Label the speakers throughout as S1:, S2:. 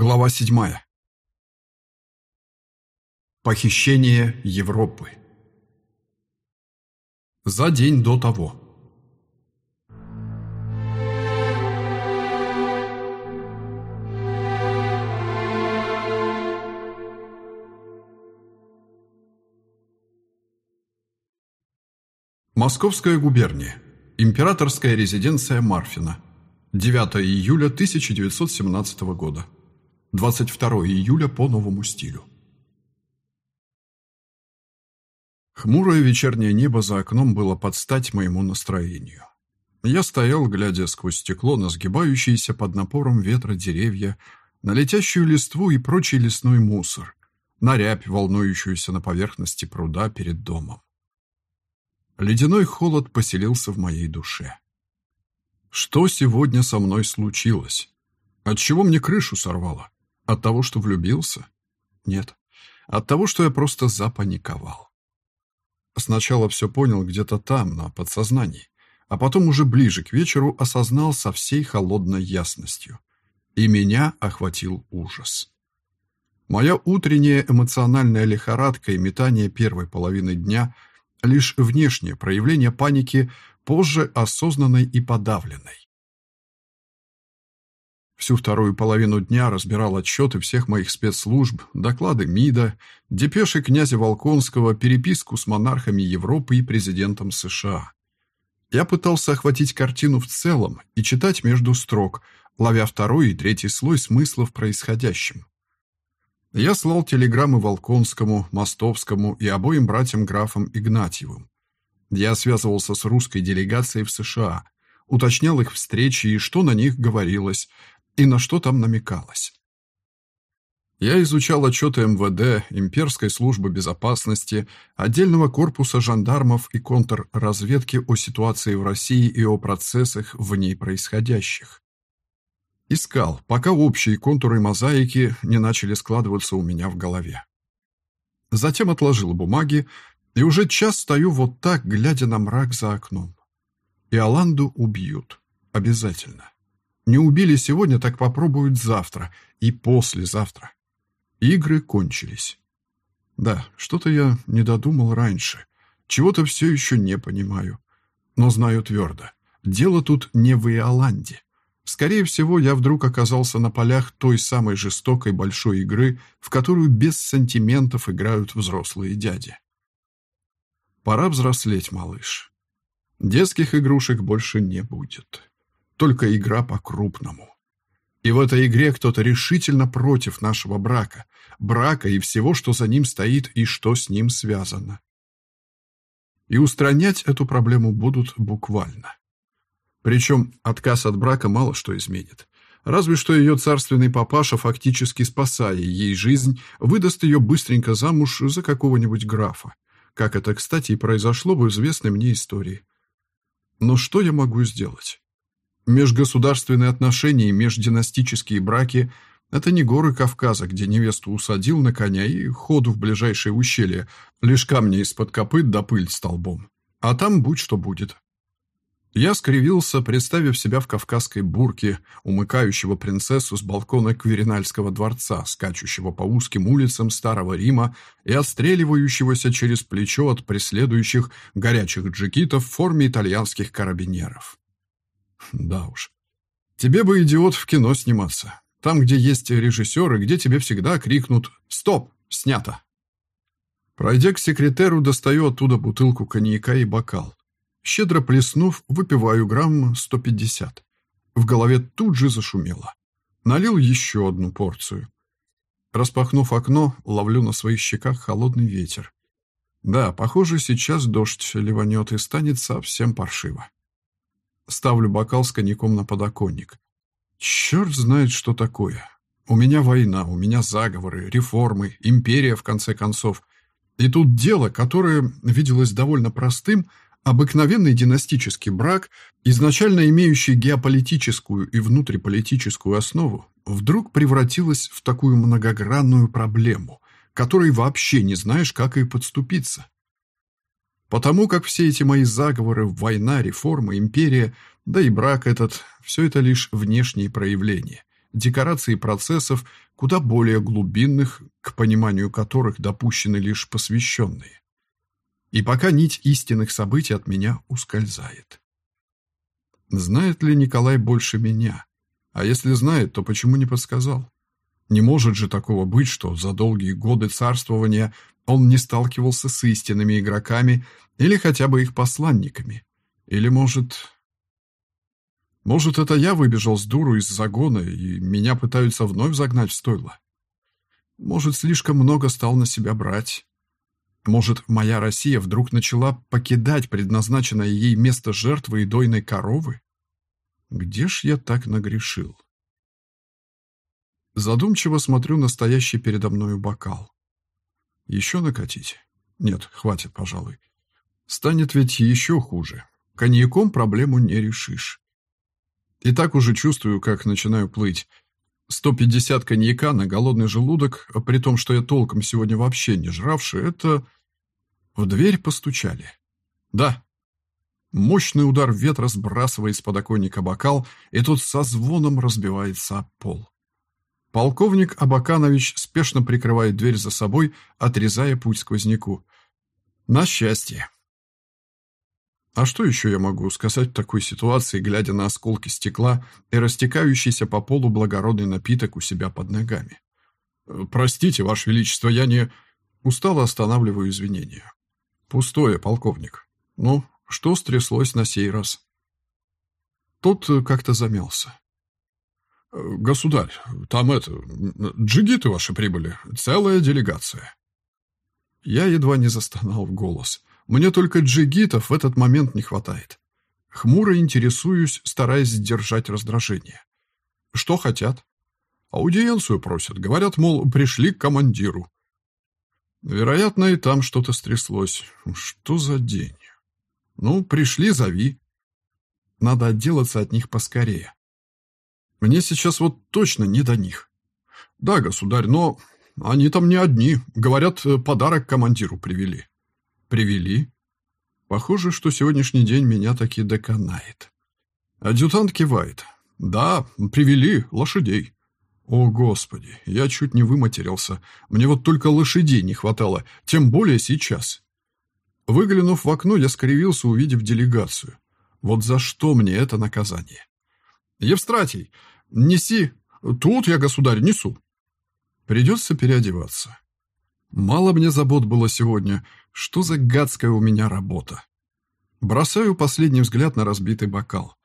S1: Глава 7. Похищение Европы. За день до того. Московская губерния. Императорская резиденция Марфина. 9 июля 1917 года. 22 июля по новому стилю. Хмурое вечернее небо за окном было под стать моему настроению. Я стоял, глядя сквозь стекло на сгибающиеся под напором ветра деревья, на летящую листву и прочий лесной мусор, на рябь, волнующуюся на поверхности пруда перед домом. Ледяной холод поселился в моей душе. Что сегодня со мной случилось? Отчего мне крышу сорвало? От того, что влюбился? Нет. От того, что я просто запаниковал. Сначала все понял где-то там, на подсознании, а потом уже ближе к вечеру осознал со всей холодной ясностью. И меня охватил ужас. Моя утренняя эмоциональная лихорадка и метание первой половины дня – лишь внешнее проявление паники, позже осознанной и подавленной. Всю вторую половину дня разбирал отчеты всех моих спецслужб, доклады МИДа, депеши князя Волконского, переписку с монархами Европы и президентом США. Я пытался охватить картину в целом и читать между строк, ловя второй и третий слой смысла в происходящем. Я слал телеграммы Волконскому, Мостовскому и обоим братьям-графам Игнатьевым. Я связывался с русской делегацией в США, уточнял их встречи и что на них говорилось, и на что там намекалось. Я изучал отчеты МВД, Имперской службы безопасности, отдельного корпуса жандармов и контрразведки о ситуации в России и о процессах в ней происходящих. Искал, пока общие контуры мозаики не начали складываться у меня в голове. Затем отложил бумаги, и уже час стою вот так, глядя на мрак за окном. Иоланду убьют. Обязательно. Не убили сегодня, так попробуют завтра и послезавтра. Игры кончились. Да, что-то я не додумал раньше. Чего-то все еще не понимаю. Но знаю твердо. Дело тут не в Иоланде. Скорее всего, я вдруг оказался на полях той самой жестокой большой игры, в которую без сантиментов играют взрослые дяди. Пора взрослеть, малыш. Детских игрушек больше не будет только игра по-крупному. И в этой игре кто-то решительно против нашего брака, брака и всего, что за ним стоит и что с ним связано. И устранять эту проблему будут буквально. Причем отказ от брака мало что изменит. Разве что ее царственный папаша, фактически спасая ей жизнь, выдаст ее быстренько замуж за какого-нибудь графа. Как это, кстати, и произошло в известной мне истории. Но что я могу сделать? Межгосударственные отношения и междинастические браки – это не горы Кавказа, где невесту усадил на коня и ходу в ближайшее ущелье, лишь камни из-под копыт да пыль столбом. А там будь что будет. Я скривился, представив себя в кавказской бурке, умыкающего принцессу с балкона Кверинальского дворца, скачущего по узким улицам Старого Рима и отстреливающегося через плечо от преследующих горячих джекитов в форме итальянских карабинеров. Да уж. Тебе бы, идиот, в кино сниматься. Там, где есть режиссеры, где тебе всегда крикнут «Стоп! Снято!». Пройдя к секретеру, достаю оттуда бутылку коньяка и бокал. Щедро плеснув, выпиваю грамм 150. В голове тут же зашумело. Налил еще одну порцию. Распахнув окно, ловлю на своих щеках холодный ветер. Да, похоже, сейчас дождь ливанет и станет совсем паршиво. Ставлю бокал с коньяком на подоконник. Черт знает, что такое. У меня война, у меня заговоры, реформы, империя, в конце концов. И тут дело, которое виделось довольно простым, обыкновенный династический брак, изначально имеющий геополитическую и внутриполитическую основу, вдруг превратилось в такую многогранную проблему, которой вообще не знаешь, как и подступиться. Потому как все эти мои заговоры, война, реформа, империя, да и брак этот, все это лишь внешние проявления, декорации процессов, куда более глубинных, к пониманию которых допущены лишь посвященные. И пока нить истинных событий от меня ускользает. Знает ли Николай больше меня? А если знает, то почему не подсказал? Не может же такого быть, что за долгие годы царствования он не сталкивался с истинными игроками или хотя бы их посланниками. Или, может... Может, это я выбежал с дуру из загона, и меня пытаются вновь загнать в стойло? Может, слишком много стал на себя брать? Может, моя Россия вдруг начала покидать предназначенное ей место жертвы и дойной коровы? Где ж я так нагрешил? Задумчиво смотрю на стоящий передо мною бокал. Еще накатить? Нет, хватит, пожалуй. Станет ведь еще хуже. Коньяком проблему не решишь. И так уже чувствую, как начинаю плыть. 150 коньяка на голодный желудок, а при том, что я толком сегодня вообще не жравший, это... В дверь постучали. Да. Мощный удар ветра сбрасывает с подоконника бокал, и тот со звоном разбивается об пол. Полковник Абаканович спешно прикрывает дверь за собой, отрезая путь сквозняку. На счастье. А что еще я могу сказать в такой ситуации, глядя на осколки стекла и растекающийся по полу благородный напиток у себя под ногами? Простите, Ваше Величество, я не... Устало останавливаю извинения. Пустое, полковник. Ну, что стряслось на сей раз? Тот как-то замялся. «Государь, там это... Джигиты ваши прибыли. Целая делегация». Я едва не застонал в голос. Мне только джигитов в этот момент не хватает. Хмуро интересуюсь, стараясь сдержать раздражение. Что хотят? Аудиенцию просят. Говорят, мол, пришли к командиру. Вероятно, и там что-то стряслось. Что за день? Ну, пришли, зови. Надо отделаться от них поскорее. Мне сейчас вот точно не до них. Да, государь, но они там не одни. Говорят, подарок командиру привели. Привели? Похоже, что сегодняшний день меня таки доконает. Адъютант кивает. Да, привели лошадей. О, Господи, я чуть не выматерился. Мне вот только лошадей не хватало, тем более сейчас. Выглянув в окно, я скривился, увидев делегацию. Вот за что мне это наказание? Евстратий, неси. Тут я, государь, несу. Придется переодеваться. Мало мне забот было сегодня. Что за гадская у меня работа? Бросаю последний взгляд на разбитый бокал.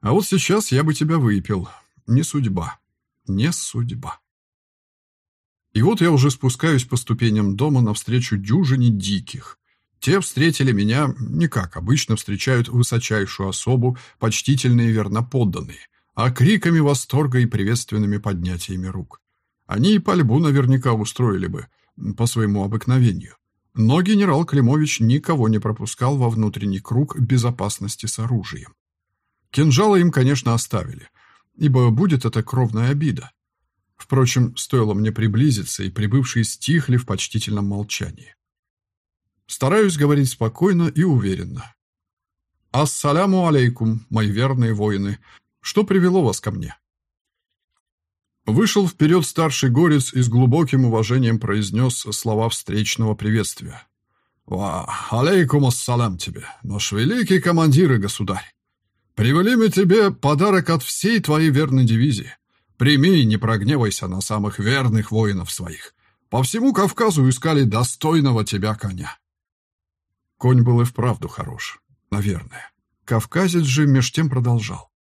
S1: А вот сейчас я бы тебя выпил. Не судьба. Не судьба. И вот я уже спускаюсь по ступеням дома навстречу дюжине диких. Те встретили меня не как обычно встречают высочайшую особу, почтительные верноподданные, а криками восторга и приветственными поднятиями рук. Они и пальбу наверняка устроили бы – по своему обыкновению. Но генерал Климович никого не пропускал во внутренний круг безопасности с оружием. Кинжалы им, конечно, оставили, ибо будет это кровная обида. Впрочем, стоило мне приблизиться, и прибывшие стихли в почтительном молчании. Стараюсь говорить спокойно и уверенно. «Ассаляму алейкум, мои верные воины. Что привело вас ко мне?» Вышел вперед старший горец и с глубоким уважением произнес слова встречного приветствия. «Ва, алейкум ассалам тебе, наш великий командир и государь! Привели мы тебе подарок от всей твоей верной дивизии. Прими и не прогневайся на самых верных воинов своих. По всему Кавказу искали достойного тебя коня». Конь был и вправду хорош, наверное. Кавказец же меж тем продолжал.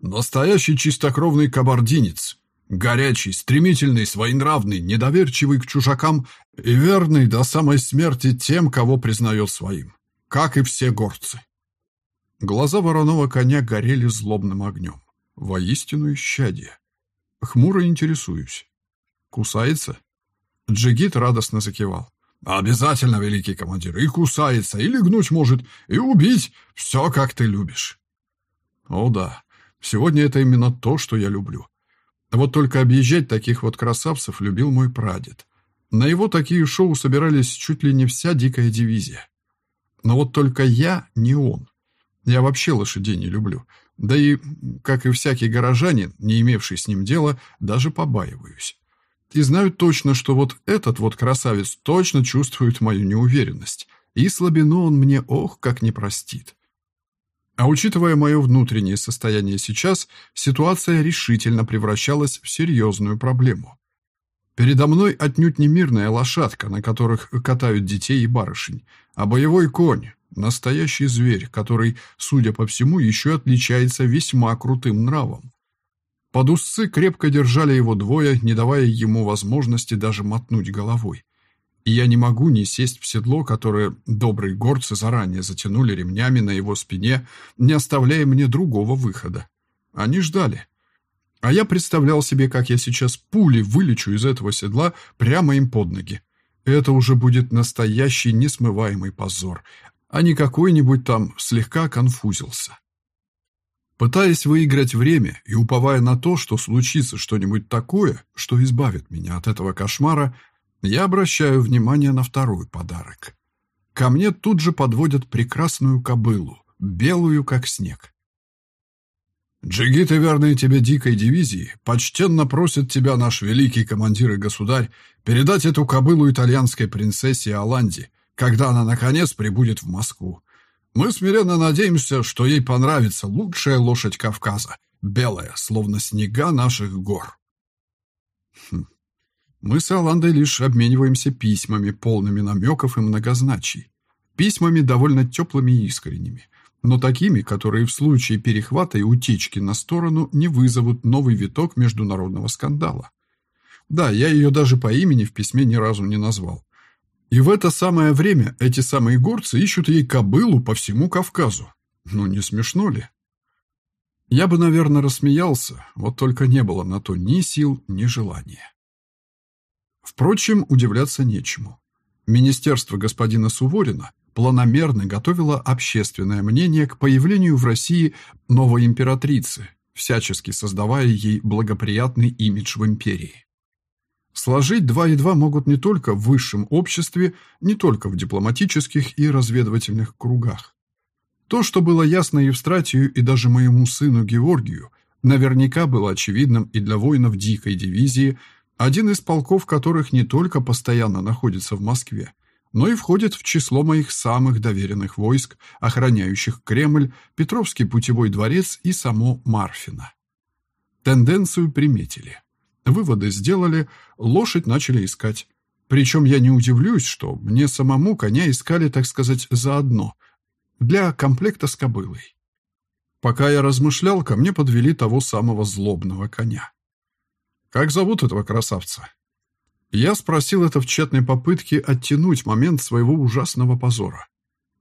S1: Настоящий чистокровный кабардинец. Горячий, стремительный, своенравный, недоверчивый к чужакам и верный до самой смерти тем, кого признает своим. Как и все горцы. Глаза вороного коня горели злобным огнем. Воистину исчадие. Хмуро интересуюсь. Кусается? Джигит радостно закивал. «Обязательно, великий командир, и кусается, и легнуть может, и убить, все, как ты любишь». «О да, Сегодня это именно то, что я люблю. Вот только объезжать таких вот красавцев любил мой прадед. На его такие шоу собирались чуть ли не вся дикая дивизия. Но вот только я не он. Я вообще лошадей не люблю. Да и, как и всякий горожанин, не имевший с ним дела, даже побаиваюсь. И знаю точно, что вот этот вот красавец точно чувствует мою неуверенность, и слабину он мне ох как не простит. А учитывая мое внутреннее состояние сейчас, ситуация решительно превращалась в серьезную проблему. Передо мной отнюдь не мирная лошадка, на которых катают детей и барышень, а боевой конь, настоящий зверь, который, судя по всему, еще отличается весьма крутым нравом. Под усы крепко держали его двое, не давая ему возможности даже мотнуть головой. И я не могу не сесть в седло, которое добрые горцы заранее затянули ремнями на его спине, не оставляя мне другого выхода. Они ждали. А я представлял себе, как я сейчас пули вылечу из этого седла прямо им под ноги. Это уже будет настоящий несмываемый позор, а не какой-нибудь там слегка конфузился. Пытаясь выиграть время и уповая на то, что случится что-нибудь такое, что избавит меня от этого кошмара, я обращаю внимание на второй подарок. Ко мне тут же подводят прекрасную кобылу, белую как снег. Джигиты, верные тебе дикой дивизии, почтенно просят тебя, наш великий командир и государь, передать эту кобылу итальянской принцессе Аланди, когда она, наконец, прибудет в Москву. Мы смиренно надеемся, что ей понравится лучшая лошадь Кавказа, белая, словно снега наших гор. Хм. Мы с Аландой лишь обмениваемся письмами, полными намеков и многозначий. Письмами довольно теплыми и искренними – но такими, которые в случае перехвата и утечки на сторону не вызовут новый виток международного скандала. Да, я ее даже по имени в письме ни разу не назвал. И в это самое время эти самые горцы ищут ей кобылу по всему Кавказу. Ну, не смешно ли? Я бы, наверное, рассмеялся, вот только не было на то ни сил, ни желания. Впрочем, удивляться нечему. Министерство господина Суворина планомерно готовила общественное мнение к появлению в России новой императрицы, всячески создавая ей благоприятный имидж в империи. Сложить два и два могут не только в высшем обществе, не только в дипломатических и разведывательных кругах. То, что было ясно Евстратию и даже моему сыну Георгию, наверняка было очевидным и для воинов дикой дивизии, один из полков которых не только постоянно находится в Москве, но и входит в число моих самых доверенных войск, охраняющих Кремль, Петровский путевой дворец и само Марфино. Тенденцию приметили. Выводы сделали, лошадь начали искать. Причем я не удивлюсь, что мне самому коня искали, так сказать, заодно, для комплекта с кобылой. Пока я размышлял, ко мне подвели того самого злобного коня. «Как зовут этого красавца?» Я спросил это в тщетной попытке оттянуть момент своего ужасного позора.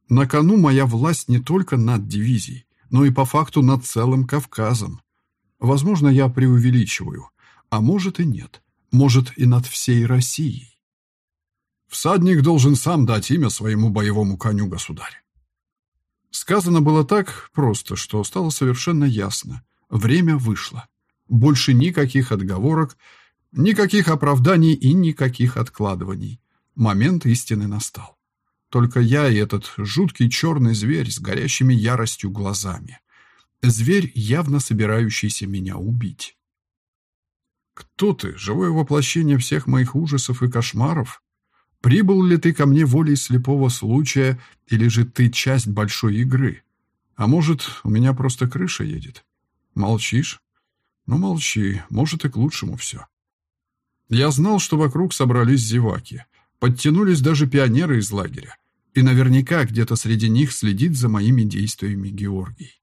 S1: На кону моя власть не только над дивизией, но и по факту над целым Кавказом. Возможно, я преувеличиваю, а может и нет. Может и над всей Россией. Всадник должен сам дать имя своему боевому коню, государь. Сказано было так просто, что стало совершенно ясно. Время вышло. Больше никаких отговорок, Никаких оправданий и никаких откладываний. Момент истины настал. Только я и этот жуткий черный зверь с горящими яростью глазами. Зверь, явно собирающийся меня убить. Кто ты, живое воплощение всех моих ужасов и кошмаров? Прибыл ли ты ко мне волей слепого случая, или же ты часть большой игры? А может, у меня просто крыша едет? Молчишь? Ну, молчи, может, и к лучшему все. Я знал, что вокруг собрались зеваки. Подтянулись даже пионеры из лагеря. И наверняка где-то среди них следит за моими действиями Георгий.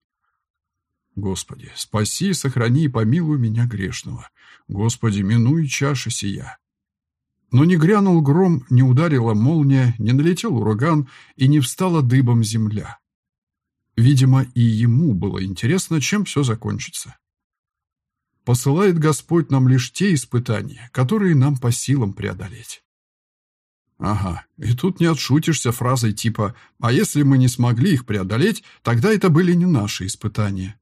S1: Господи, спаси, сохрани и помилуй меня грешного. Господи, минуй чаша сия. Но не грянул гром, не ударила молния, не налетел ураган и не встала дыбом земля. Видимо, и ему было интересно, чем все закончится посылает Господь нам лишь те испытания, которые нам по силам преодолеть. Ага, и тут не отшутишься фразой типа «А если мы не смогли их преодолеть, тогда это были не наши испытания».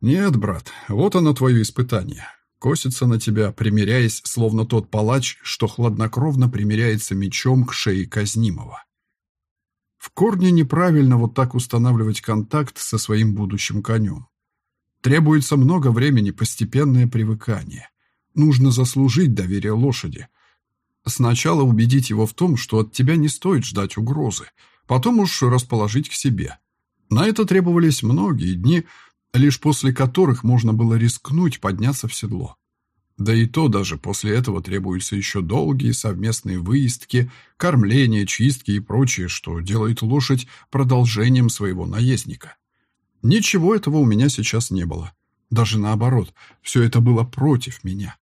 S1: Нет, брат, вот оно твое испытание. Косится на тебя, примиряясь, словно тот палач, что хладнокровно примиряется мечом к шее казнимого. В корне неправильно вот так устанавливать контакт со своим будущим конем. Требуется много времени, постепенное привыкание. Нужно заслужить доверие лошади. Сначала убедить его в том, что от тебя не стоит ждать угрозы, потом уж расположить к себе. На это требовались многие дни, лишь после которых можно было рискнуть подняться в седло. Да и то даже после этого требуются еще долгие совместные выездки, кормление, чистки и прочее, что делает лошадь продолжением своего наездника. Ничего этого у меня сейчас не было. Даже наоборот, все это было против меня.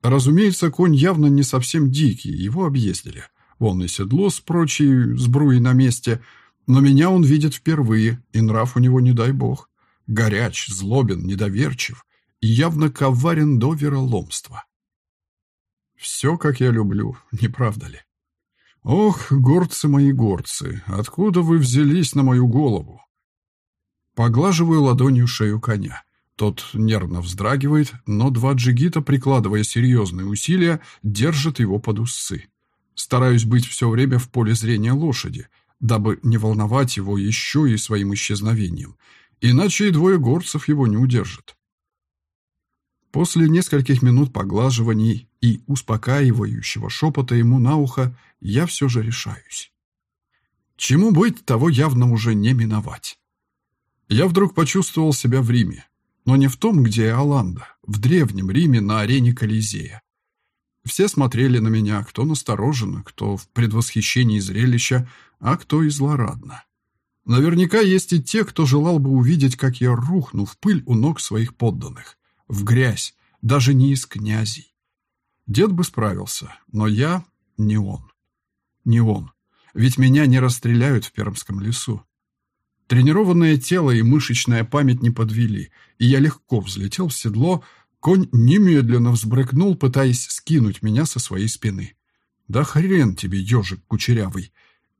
S1: Разумеется, конь явно не совсем дикий, его объездили. Вон и седло с прочей сбруей на месте, но меня он видит впервые, и нрав у него не дай бог. Горяч, злобен, недоверчив и явно коварен до вероломства. Все, как я люблю, не правда ли? Ох, горцы мои горцы, откуда вы взялись на мою голову? Поглаживаю ладонью шею коня. Тот нервно вздрагивает, но два джигита, прикладывая серьезные усилия, держат его под усы. Стараюсь быть все время в поле зрения лошади, дабы не волновать его еще и своим исчезновением, иначе и двое горцев его не удержат. После нескольких минут поглаживаний и успокаивающего шепота ему на ухо я все же решаюсь. Чему быть, того явно уже не миновать. Я вдруг почувствовал себя в Риме, но не в том, где Аланда, в древнем Риме на арене Колизея. Все смотрели на меня, кто настороженно, кто в предвосхищении зрелища, а кто и злорадно. Наверняка есть и те, кто желал бы увидеть, как я рухну в пыль у ног своих подданных, в грязь, даже не из князей. Дед бы справился, но я не он. Не он. Ведь меня не расстреляют в Пермском лесу. Тренированное тело и мышечная память не подвели, и я легко взлетел в седло, конь немедленно взбрыкнул, пытаясь скинуть меня со своей спины. «Да хрен тебе, ежик кучерявый!»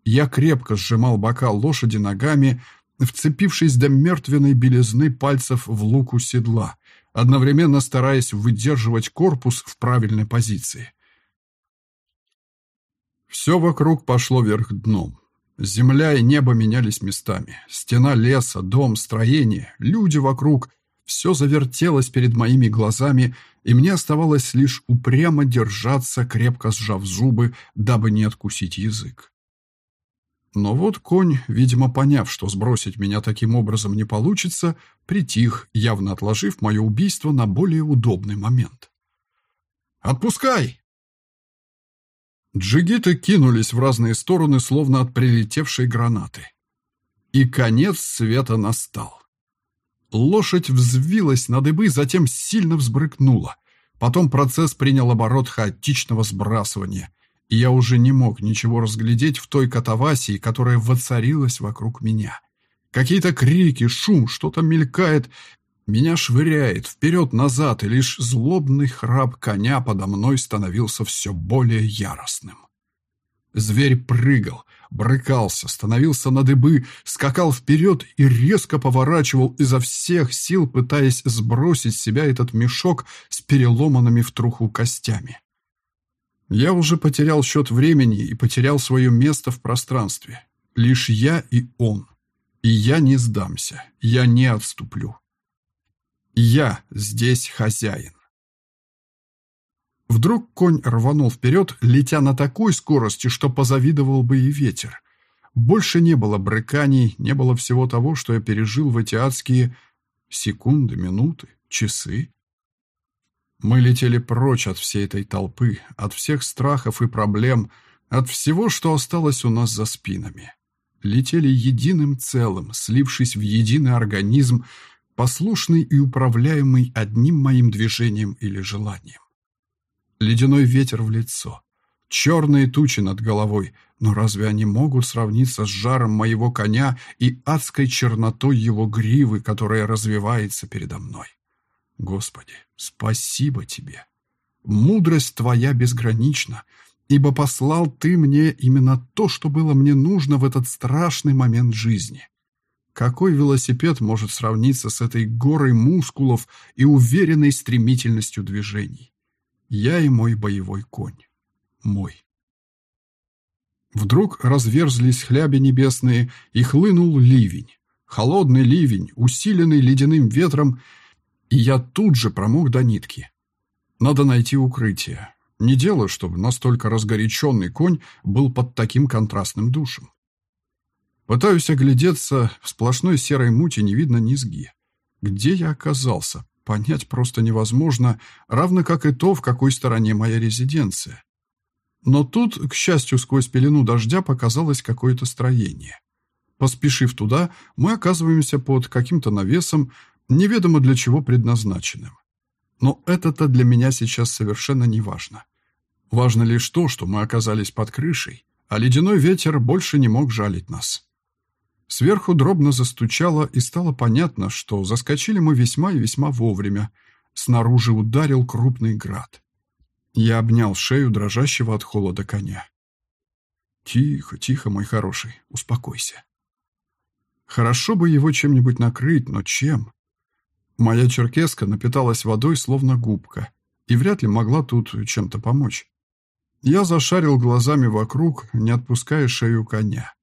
S1: Я крепко сжимал бока лошади ногами, вцепившись до мертвенной белизны пальцев в луку седла, одновременно стараясь выдерживать корпус в правильной позиции. Все вокруг пошло вверх дном. Земля и небо менялись местами. Стена леса, дом, строение, люди вокруг. Все завертелось перед моими глазами, и мне оставалось лишь упрямо держаться, крепко сжав зубы, дабы не откусить язык. Но вот конь, видимо, поняв, что сбросить меня таким образом не получится, притих, явно отложив мое убийство на более удобный момент. «Отпускай!» Джигиты кинулись в разные стороны, словно от прилетевшей гранаты. И конец света настал. Лошадь взвилась на дыбы, затем сильно взбрыкнула. Потом процесс принял оборот хаотичного сбрасывания, и я уже не мог ничего разглядеть в той катавасии, которая воцарилась вокруг меня. Какие-то крики, шум, что-то мелькает, меня швыряет вперед-назад, и лишь злобный храп коня подо мной становился все более яростным. Зверь прыгал, брыкался, становился на дыбы, скакал вперед и резко поворачивал изо всех сил, пытаясь сбросить с себя этот мешок с переломанными в труху костями. Я уже потерял счет времени и потерял свое место в пространстве. Лишь я и он. И я не сдамся, я не отступлю. Я здесь хозяин. Вдруг конь рванул вперед, летя на такой скорости, что позавидовал бы и ветер. Больше не было брыканий, не было всего того, что я пережил в эти адские секунды, минуты, часы. Мы летели прочь от всей этой толпы, от всех страхов и проблем, от всего, что осталось у нас за спинами. Летели единым целым, слившись в единый организм, послушный и управляемый одним моим движением или желанием. Ледяной ветер в лицо, черные тучи над головой, но разве они могут сравниться с жаром моего коня и адской чернотой его гривы, которая развивается передо мной? Господи, спасибо Тебе! Мудрость Твоя безгранична, ибо послал Ты мне именно то, что было мне нужно в этот страшный момент жизни. Какой велосипед может сравниться с этой горой мускулов и уверенной стремительностью движений? Я и мой боевой конь. Мой. Вдруг разверзлись хляби небесные, и хлынул ливень. Холодный ливень, усиленный ледяным ветром, и я тут же промок до нитки. Надо найти укрытие. Не дело, чтобы настолько разгоряченный конь был под таким контрастным душем. Пытаюсь оглядеться, в сплошной серой мути не видно низги. Где я оказался? Понять просто невозможно, равно как и то, в какой стороне моя резиденция. Но тут, к счастью, сквозь пелену дождя показалось какое-то строение. Поспешив туда, мы оказываемся под каким-то навесом, неведомо для чего предназначенным. Но это-то для меня сейчас совершенно не важно. Важно лишь то, что мы оказались под крышей, а ледяной ветер больше не мог жалить нас. Сверху дробно застучало, и стало понятно, что заскочили мы весьма и весьма вовремя. Снаружи ударил крупный град. Я обнял шею дрожащего от холода коня. «Тихо, тихо, мой хороший, успокойся». Хорошо бы его чем-нибудь накрыть, но чем? Моя черкеска напиталась водой, словно губка, и вряд ли могла тут чем-то помочь. Я зашарил глазами вокруг, не отпуская шею коня.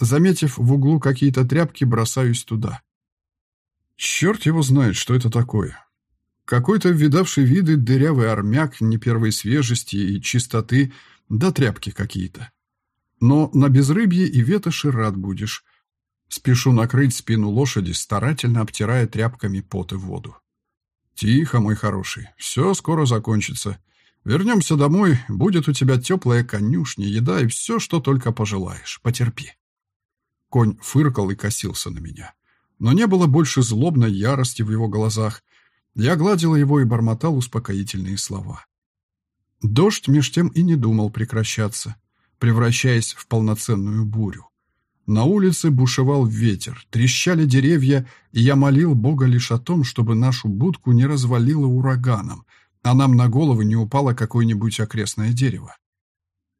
S1: Заметив в углу какие-то тряпки, бросаюсь туда. Черт его знает, что это такое. Какой-то видавший виды дырявый армяк не первой свежести и чистоты, да тряпки какие-то. Но на безрыбье и ветоши рад будешь. Спешу накрыть спину лошади, старательно обтирая тряпками пот и воду. «Тихо, мой хороший, все скоро закончится. Вернемся домой, будет у тебя теплая конюшня, еда и все, что только пожелаешь. Потерпи». Конь фыркал и косился на меня. Но не было больше злобной ярости в его глазах. Я гладил его и бормотал успокоительные слова. Дождь меж тем и не думал прекращаться, превращаясь в полноценную бурю. На улице бушевал ветер, трещали деревья, и я молил Бога лишь о том, чтобы нашу будку не развалило ураганом, а нам на головы не упало какое-нибудь окрестное дерево.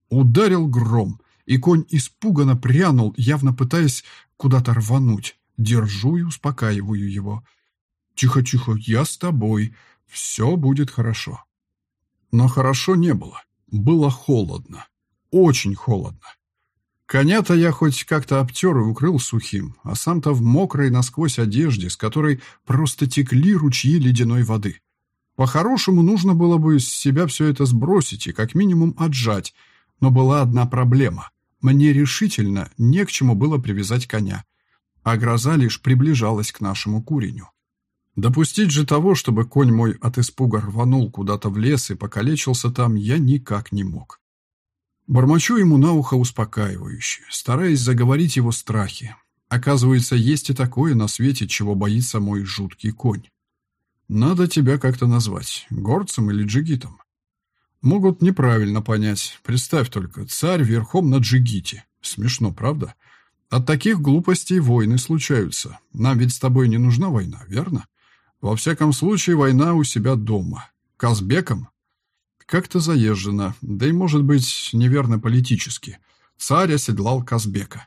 S1: Ударил гром, и конь испуганно прянул, явно пытаясь куда-то рвануть. Держу и успокаиваю его. «Тихо-тихо, я с тобой. Все будет хорошо». Но хорошо не было. Было холодно. Очень холодно. Коня-то я хоть как-то обтер и укрыл сухим, а сам-то в мокрой насквозь одежде, с которой просто текли ручьи ледяной воды. По-хорошему, нужно было бы с себя все это сбросить и как минимум отжать, но была одна проблема. Мне решительно не к чему было привязать коня, а гроза лишь приближалась к нашему куреню. Допустить же того, чтобы конь мой от испуга рванул куда-то в лес и покалечился там, я никак не мог. Бормочу ему на ухо успокаивающе, стараясь заговорить его страхи. Оказывается, есть и такое на свете, чего боится мой жуткий конь. Надо тебя как-то назвать, горцем или джигитом. Могут неправильно понять. Представь только, царь верхом на джигите. Смешно, правда? От таких глупостей войны случаются. Нам ведь с тобой не нужна война, верно? Во всяком случае, война у себя дома. Казбеком? Как-то заезжено, да и, может быть, неверно политически. Царь оседлал Казбека.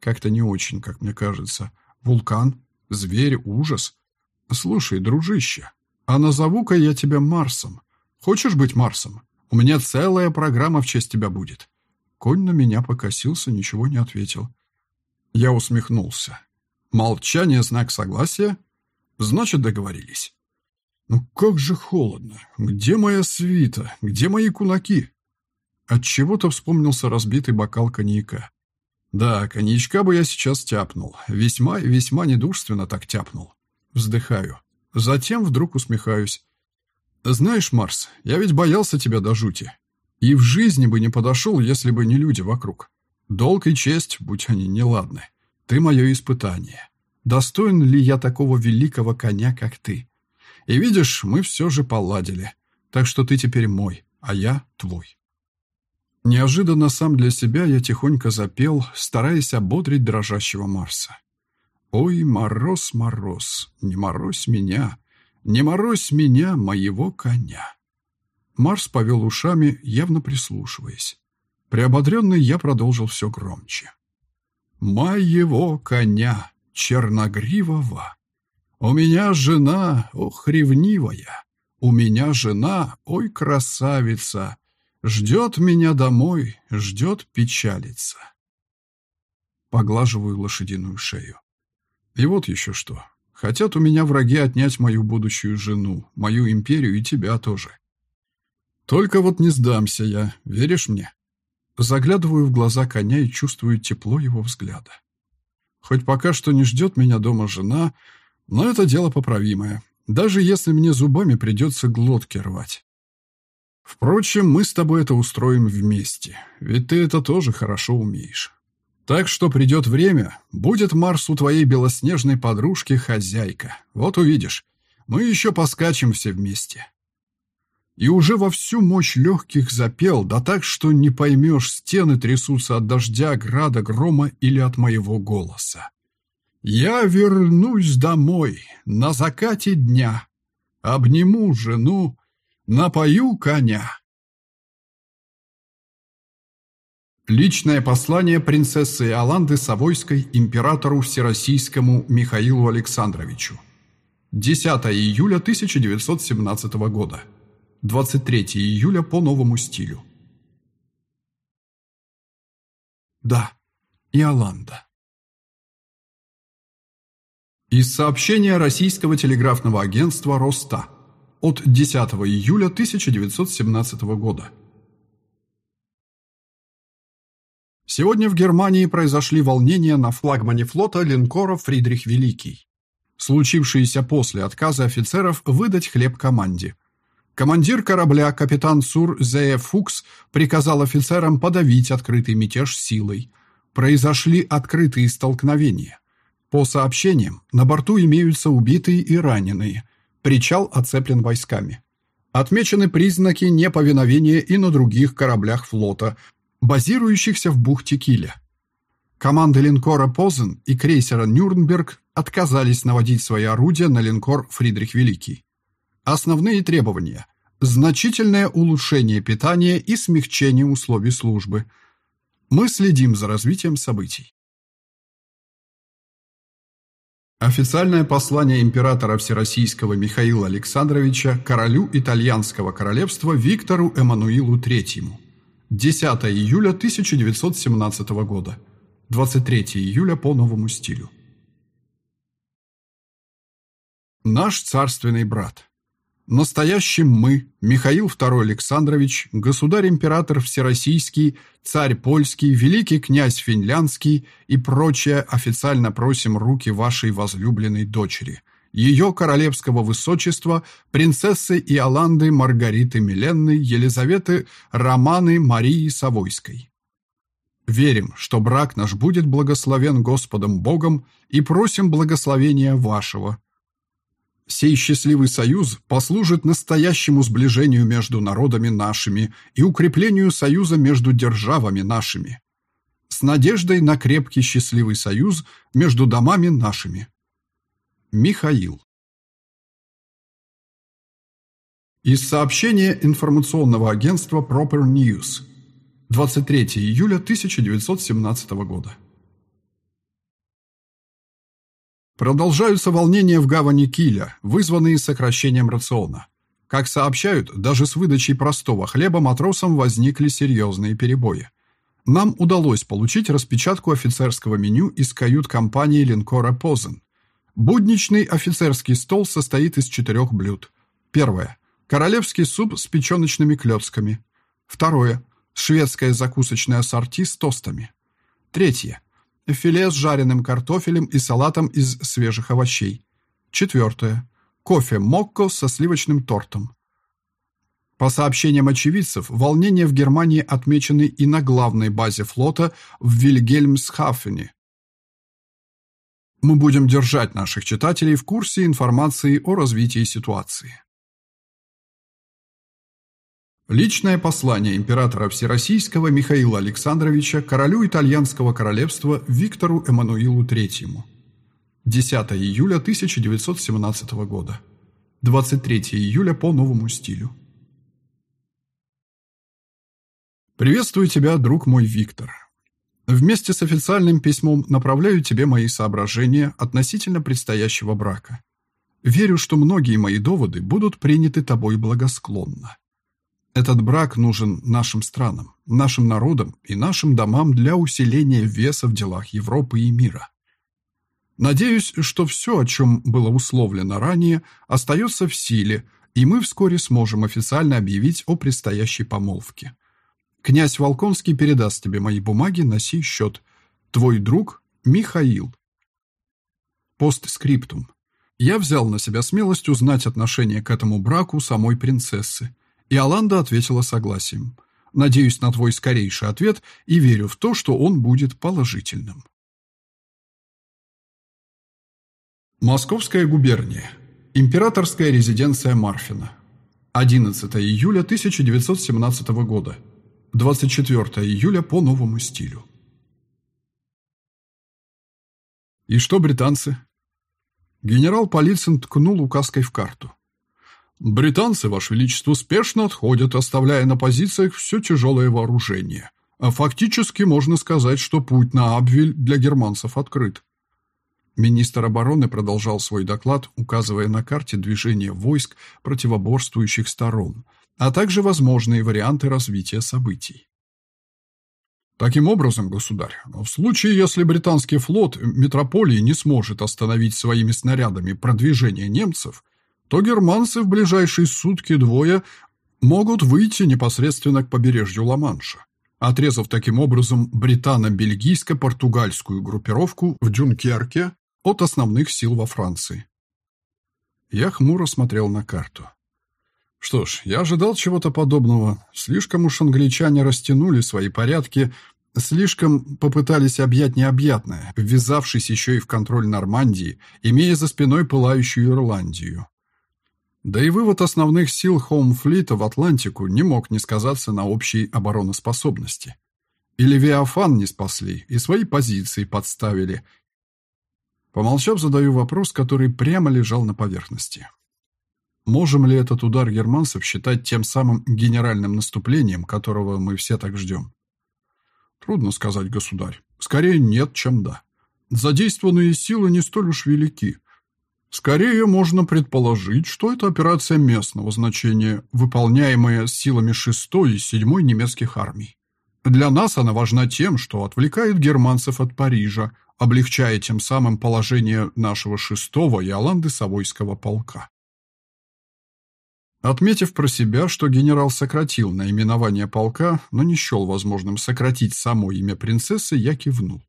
S1: Как-то не очень, как мне кажется. Вулкан? Зверь? Ужас? Слушай, дружище, а назову-ка я тебя Марсом. Хочешь быть Марсом? У меня целая программа в честь тебя будет». Конь на меня покосился, ничего не ответил. Я усмехнулся. «Молчание — знак согласия? Значит, договорились». «Ну как же холодно! Где моя свита? Где мои кулаки?» Отчего-то вспомнился разбитый бокал коньяка. Да, коньячка бы я сейчас тяпнул. Весьма весьма недушественно так тяпнул. Вздыхаю. Затем вдруг усмехаюсь. «Знаешь, Марс, я ведь боялся тебя до жути. И в жизни бы не подошел, если бы не люди вокруг. Долг и честь, будь они неладны. Ты мое испытание. Достоин ли я такого великого коня, как ты? И видишь, мы все же поладили. Так что ты теперь мой, а я твой». Неожиданно сам для себя я тихонько запел, стараясь ободрить дрожащего Марса. «Ой, мороз, мороз, не морозь меня, не морозь меня, моего коня. Марс повел ушами, явно прислушиваясь. Приободренный я продолжил все громче. «Моего коня, черногривого! У меня жена, ох, ревнивая! У меня жена, ой, красавица! Ждет меня домой, ждет печалиться!» Поглаживаю лошадиную шею. И вот еще что. Хотят у меня враги отнять мою будущую жену, мою империю и тебя тоже. Только вот не сдамся я, веришь мне? Заглядываю в глаза коня и чувствую тепло его взгляда. Хоть пока что не ждет меня дома жена, но это дело поправимое, даже если мне зубами придется глотки рвать. Впрочем, мы с тобой это устроим вместе, ведь ты это тоже хорошо умеешь. Так что придет время, будет Марс у твоей белоснежной подружки хозяйка. Вот увидишь, мы еще поскачем все вместе. И уже во всю мощь легких запел, да так, что не поймешь, стены трясутся от дождя, града, грома или от моего голоса. Я вернусь домой на закате дня, обниму жену, напою коня. Личное послание принцессы Иоланды Савойской императору Всероссийскому Михаилу Александровичу. 10 июля 1917 года. 23 июля по новому стилю. Да, Иоланда. Из сообщения Российского телеграфного агентства «Роста» от 10 июля 1917 года. Сегодня в Германии произошли волнения на флагмане флота линкора «Фридрих Великий», случившиеся после отказа офицеров выдать хлеб команде. Командир корабля, капитан Сур Зея Фукс, приказал офицерам подавить открытый мятеж силой. Произошли открытые столкновения. По сообщениям, на борту имеются убитые и раненые. Причал оцеплен войсками. Отмечены признаки неповиновения и на других кораблях флота – базирующихся в бухте Киля. Команды линкора «Позен» и крейсера «Нюрнберг» отказались наводить свои орудия на линкор «Фридрих Великий». Основные требования – значительное улучшение питания и смягчение условий службы. Мы следим за развитием событий. Официальное послание императора Всероссийского Михаила Александровича королю итальянского королевства Виктору Эммануилу III. 10 июля 1917 года. 23 июля по новому стилю. Наш царственный брат. Настоящим мы, Михаил II Александрович, государь-император Всероссийский, царь польский, великий князь финляндский и прочее официально просим руки вашей возлюбленной дочери – ее королевского высочества, принцессы Иоланды Маргариты Миленны Елизаветы Романы Марии Савойской. Верим, что брак наш будет благословен Господом Богом и просим благословения вашего. Сей счастливый союз послужит настоящему сближению между народами нашими и укреплению союза между державами нашими. С надеждой на крепкий счастливый союз между домами нашими. Михаил. Из сообщения информационного агентства Proper News. 23 июля 1917 года. Продолжаются волнения в гавани Киля, вызванные сокращением рациона. Как сообщают, даже с выдачей простого хлеба матросам возникли серьезные перебои. Нам удалось получить распечатку офицерского меню из кают-компании линкора «Позен», Будничный офицерский стол состоит из четырех блюд. Первое. Королевский суп с печеночными клетками. Второе. Шведское закусочное ассорти с тостами. Третье. Филе с жареным картофелем и салатом из свежих овощей. Четвертое. Кофе мокко со сливочным тортом. По сообщениям очевидцев, волнения в Германии отмечены и на главной базе флота в Вильгельмсхафене, мы будем держать наших читателей в курсе информации о развитии ситуации. Личное послание императора Всероссийского Михаила Александровича королю итальянского королевства Виктору Эммануилу III. 10 июля 1917 года. 23 июля по новому стилю. Приветствую тебя, друг мой Виктор. Вместе с официальным письмом направляю тебе мои соображения относительно предстоящего брака. Верю, что многие мои доводы будут приняты тобой благосклонно. Этот брак нужен нашим странам, нашим народам и нашим домам для усиления веса в делах Европы и мира. Надеюсь, что все, о чем было условлено ранее, остается в силе, и мы вскоре сможем официально объявить о предстоящей помолвке. Князь Волконский передаст тебе мои бумаги на сей счет. Твой друг Михаил. Постскриптум. Я взял на себя смелость узнать отношение к этому браку самой принцессы, и Аланда ответила согласием. Надеюсь на твой скорейший ответ и верю в то, что он будет положительным. Московская губерния. Императорская резиденция Марфина. 11 июля 1917 года. 24 июля по новому стилю. И что британцы? Генерал Полицин ткнул указкой в карту. Британцы, Ваше Величество, спешно отходят, оставляя на позициях все тяжелое вооружение. А фактически можно сказать, что путь на Абвиль для германцев открыт. Министр обороны продолжал свой доклад, указывая на карте движение войск противоборствующих сторон, а также возможные варианты развития событий. Таким образом, государь, в случае, если британский флот метрополии не сможет остановить своими снарядами продвижение немцев, то германцы в ближайшие сутки-двое могут выйти непосредственно к побережью Ла-Манша, отрезав таким образом британо-бельгийско-португальскую группировку в Дюнкерке от основных сил во Франции. Я хмуро смотрел на карту. Что ж, я ожидал чего-то подобного. Слишком уж англичане растянули свои порядки, слишком попытались объять необъятное, ввязавшись еще и в контроль Нормандии, имея за спиной пылающую Ирландию. Да и вывод основных сил Хоумфлита в Атлантику не мог не сказаться на общей обороноспособности. И Левиафан не спасли, и свои позиции подставили. Помолчав, задаю вопрос, который прямо лежал на поверхности. Можем ли этот удар германцев считать тем самым генеральным наступлением, которого мы все так ждем? Трудно сказать, государь. Скорее нет, чем да. Задействованные силы не столь уж велики. Скорее можно предположить, что это операция местного значения, выполняемая силами 6 и 7 немецких армий. Для нас она важна тем, что отвлекает германцев от Парижа, облегчая тем самым положение нашего 6 и Оланды-Савойского полка. Отметив про себя, что генерал сократил наименование полка, но не счел возможным сократить само имя принцессы, я кивнул.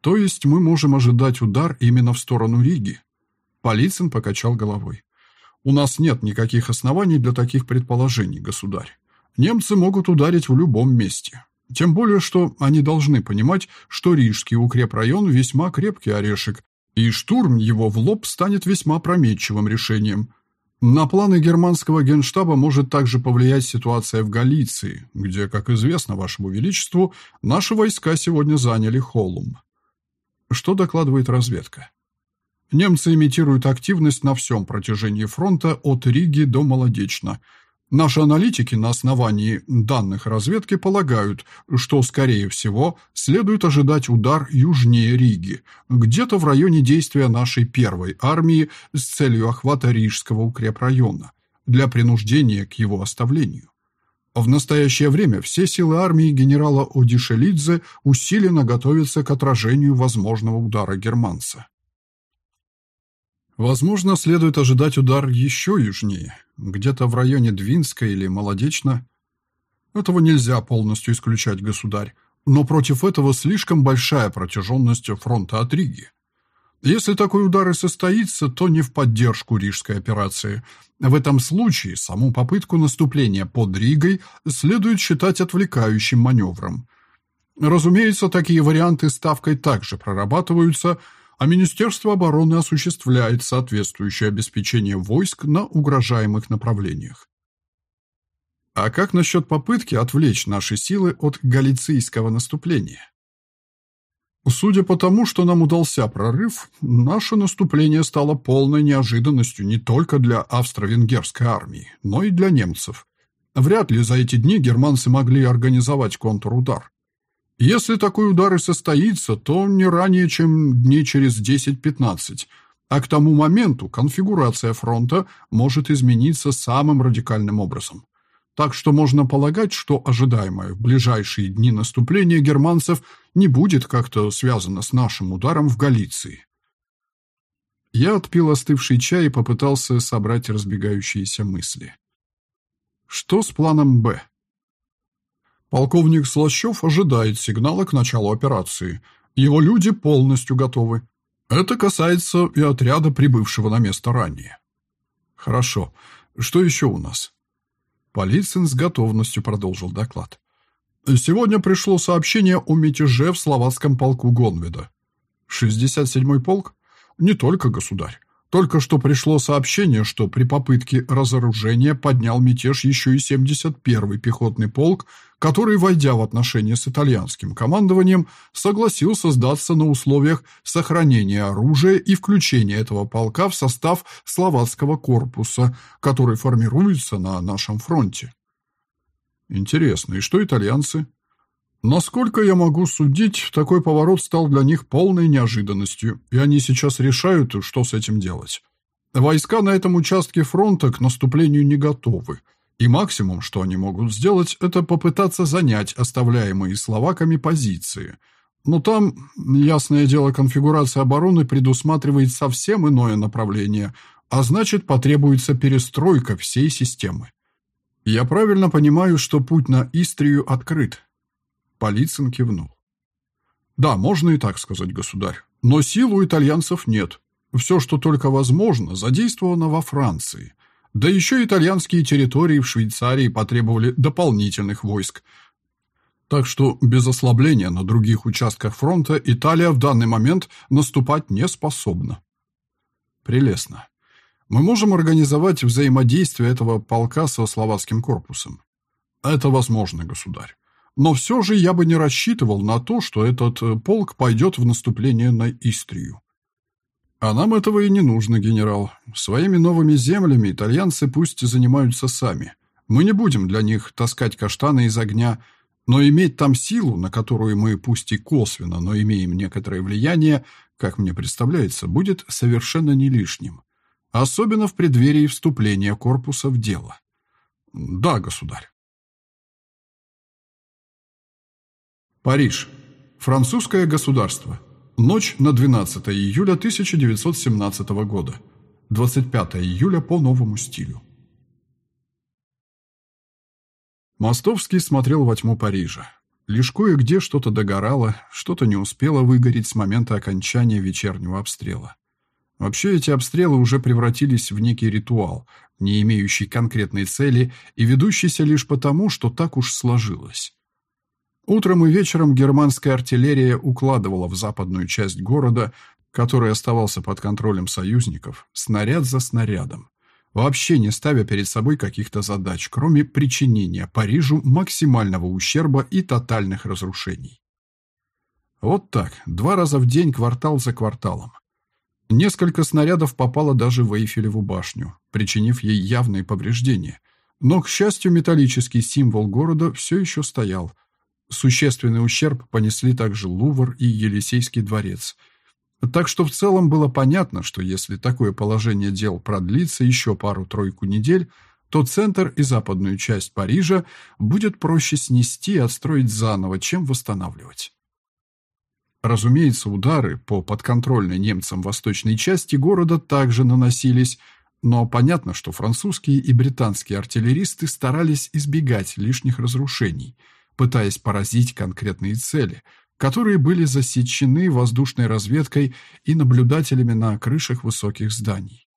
S1: То есть мы можем ожидать удар именно в сторону Риги? Полицин покачал головой. У нас нет никаких оснований для таких предположений, государь. Немцы могут ударить в любом месте. Тем более, что они должны понимать, что Рижский укрепрайон весьма крепкий орешек, и штурм его в лоб станет весьма прометчивым решением – на планы германского генштаба может также повлиять ситуация в Галиции, где, как известно вашему величеству, наши войска сегодня заняли Холум. Что докладывает разведка? Немцы имитируют активность на всем протяжении фронта от Риги до Молодечно – Наши аналитики на основании данных разведки полагают, что, скорее всего, следует ожидать удар южнее Риги, где-то в районе действия нашей первой армии с целью охвата Рижского укрепрайона, для принуждения к его оставлению. В настоящее время все силы армии генерала Одишелидзе усиленно готовятся к отражению возможного удара германца. Возможно, следует ожидать удар еще южнее, где-то в районе Двинска или Молодечно. Этого нельзя полностью исключать, государь, но против этого слишком большая протяженность фронта от Риги. Если такой удар и состоится, то не в поддержку Рижской операции. В этом случае саму попытку наступления под Ригой следует считать отвлекающим маневром. Разумеется, такие варианты ставкой также прорабатываются – а Министерство обороны осуществляет соответствующее обеспечение войск на угрожаемых направлениях. А как насчет попытки отвлечь наши силы от галицийского наступления? Судя по тому, что нам удался прорыв, наше наступление стало полной неожиданностью не только для австро-венгерской армии, но и для немцев. Вряд ли за эти дни германцы могли организовать контрудар. Если такой удар и состоится, то не ранее, чем дней через 10-15, а к тому моменту конфигурация фронта может измениться самым радикальным образом. Так что можно полагать, что ожидаемое в ближайшие дни наступление германцев не будет как-то связано с нашим ударом в Галиции. Я отпил остывший чай и попытался собрать разбегающиеся мысли. Что с планом «Б»? Полковник Слащев ожидает сигнала к началу операции. Его люди полностью готовы. Это касается и отряда, прибывшего на место ранее. Хорошо. Что еще у нас? Полицин с готовностью продолжил доклад. Сегодня пришло сообщение о мятеже в словацком полку Гонведа. 67-й полк? Не только, государь. Только что пришло сообщение, что при попытке разоружения поднял мятеж еще и 71-й пехотный полк, который, войдя в отношения с итальянским командованием, согласился сдаться на условиях сохранения оружия и включения этого полка в состав словацкого корпуса, который формируется на нашем фронте. Интересно, и что итальянцы? Насколько я могу судить, такой поворот стал для них полной неожиданностью, и они сейчас решают, что с этим делать. Войска на этом участке фронта к наступлению не готовы, и максимум, что они могут сделать, это попытаться занять оставляемые словаками позиции. Но там, ясное дело, конфигурация обороны предусматривает совсем иное направление, а значит, потребуется перестройка всей системы. Я правильно понимаю, что путь на Истрию открыт, Полицин кивнул. «Да, можно и так сказать, государь. Но сил у итальянцев нет. Все, что только возможно, задействовано во Франции. Да еще итальянские территории в Швейцарии потребовали дополнительных войск. Так что без ослабления на других участках фронта Италия в данный момент наступать не способна». «Прелестно. Мы можем организовать взаимодействие этого полка со словацким корпусом». «Это возможно, государь. Но все же я бы не рассчитывал на то, что этот э, полк пойдет в наступление на Истрию. А нам этого и не нужно, генерал. Своими новыми землями итальянцы пусть занимаются сами. Мы не будем для них таскать каштаны из огня, но иметь там силу, на которую мы пусть и косвенно, но имеем некоторое влияние, как мне представляется, будет совершенно не лишним. Особенно в преддверии вступления корпуса в дело. Да, государь. Париж. Французское государство. Ночь на 12 июля 1917 года. 25 июля по новому стилю. Мостовский смотрел во тьму Парижа. Лишь кое-где что-то догорало, что-то не успело выгореть с момента окончания вечернего обстрела. Вообще эти обстрелы уже превратились в некий ритуал, не имеющий конкретной цели и ведущийся лишь потому, что так уж сложилось. Утром и вечером германская артиллерия укладывала в западную часть города, который оставался под контролем союзников, снаряд за снарядом, вообще не ставя перед собой каких-то задач, кроме причинения Парижу максимального ущерба и тотальных разрушений. Вот так, два раза в день, квартал за кварталом. Несколько снарядов попало даже в Эйфелеву башню, причинив ей явные повреждения. Но, к счастью, металлический символ города все еще стоял – Существенный ущерб понесли также Лувр и Елисейский дворец. Так что в целом было понятно, что если такое положение дел продлится еще пару-тройку недель, то центр и западную часть Парижа будет проще снести и отстроить заново, чем восстанавливать. Разумеется, удары по подконтрольной немцам восточной части города также наносились, но понятно, что французские и британские артиллеристы старались избегать лишних разрушений – пытаясь поразить конкретные цели, которые были засечены воздушной разведкой и наблюдателями на крышах высоких зданий.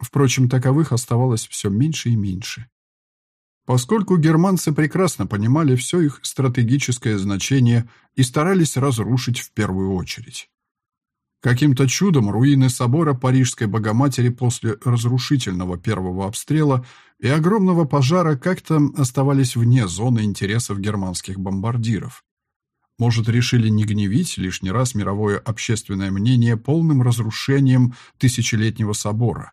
S1: Впрочем, таковых оставалось все меньше и меньше. Поскольку германцы прекрасно понимали все их стратегическое значение и старались разрушить в первую очередь. Каким-то чудом руины собора Парижской Богоматери после разрушительного первого обстрела и огромного пожара как-то оставались вне зоны интересов германских бомбардиров. Может, решили не гневить лишний раз мировое общественное мнение полным разрушением тысячелетнего собора.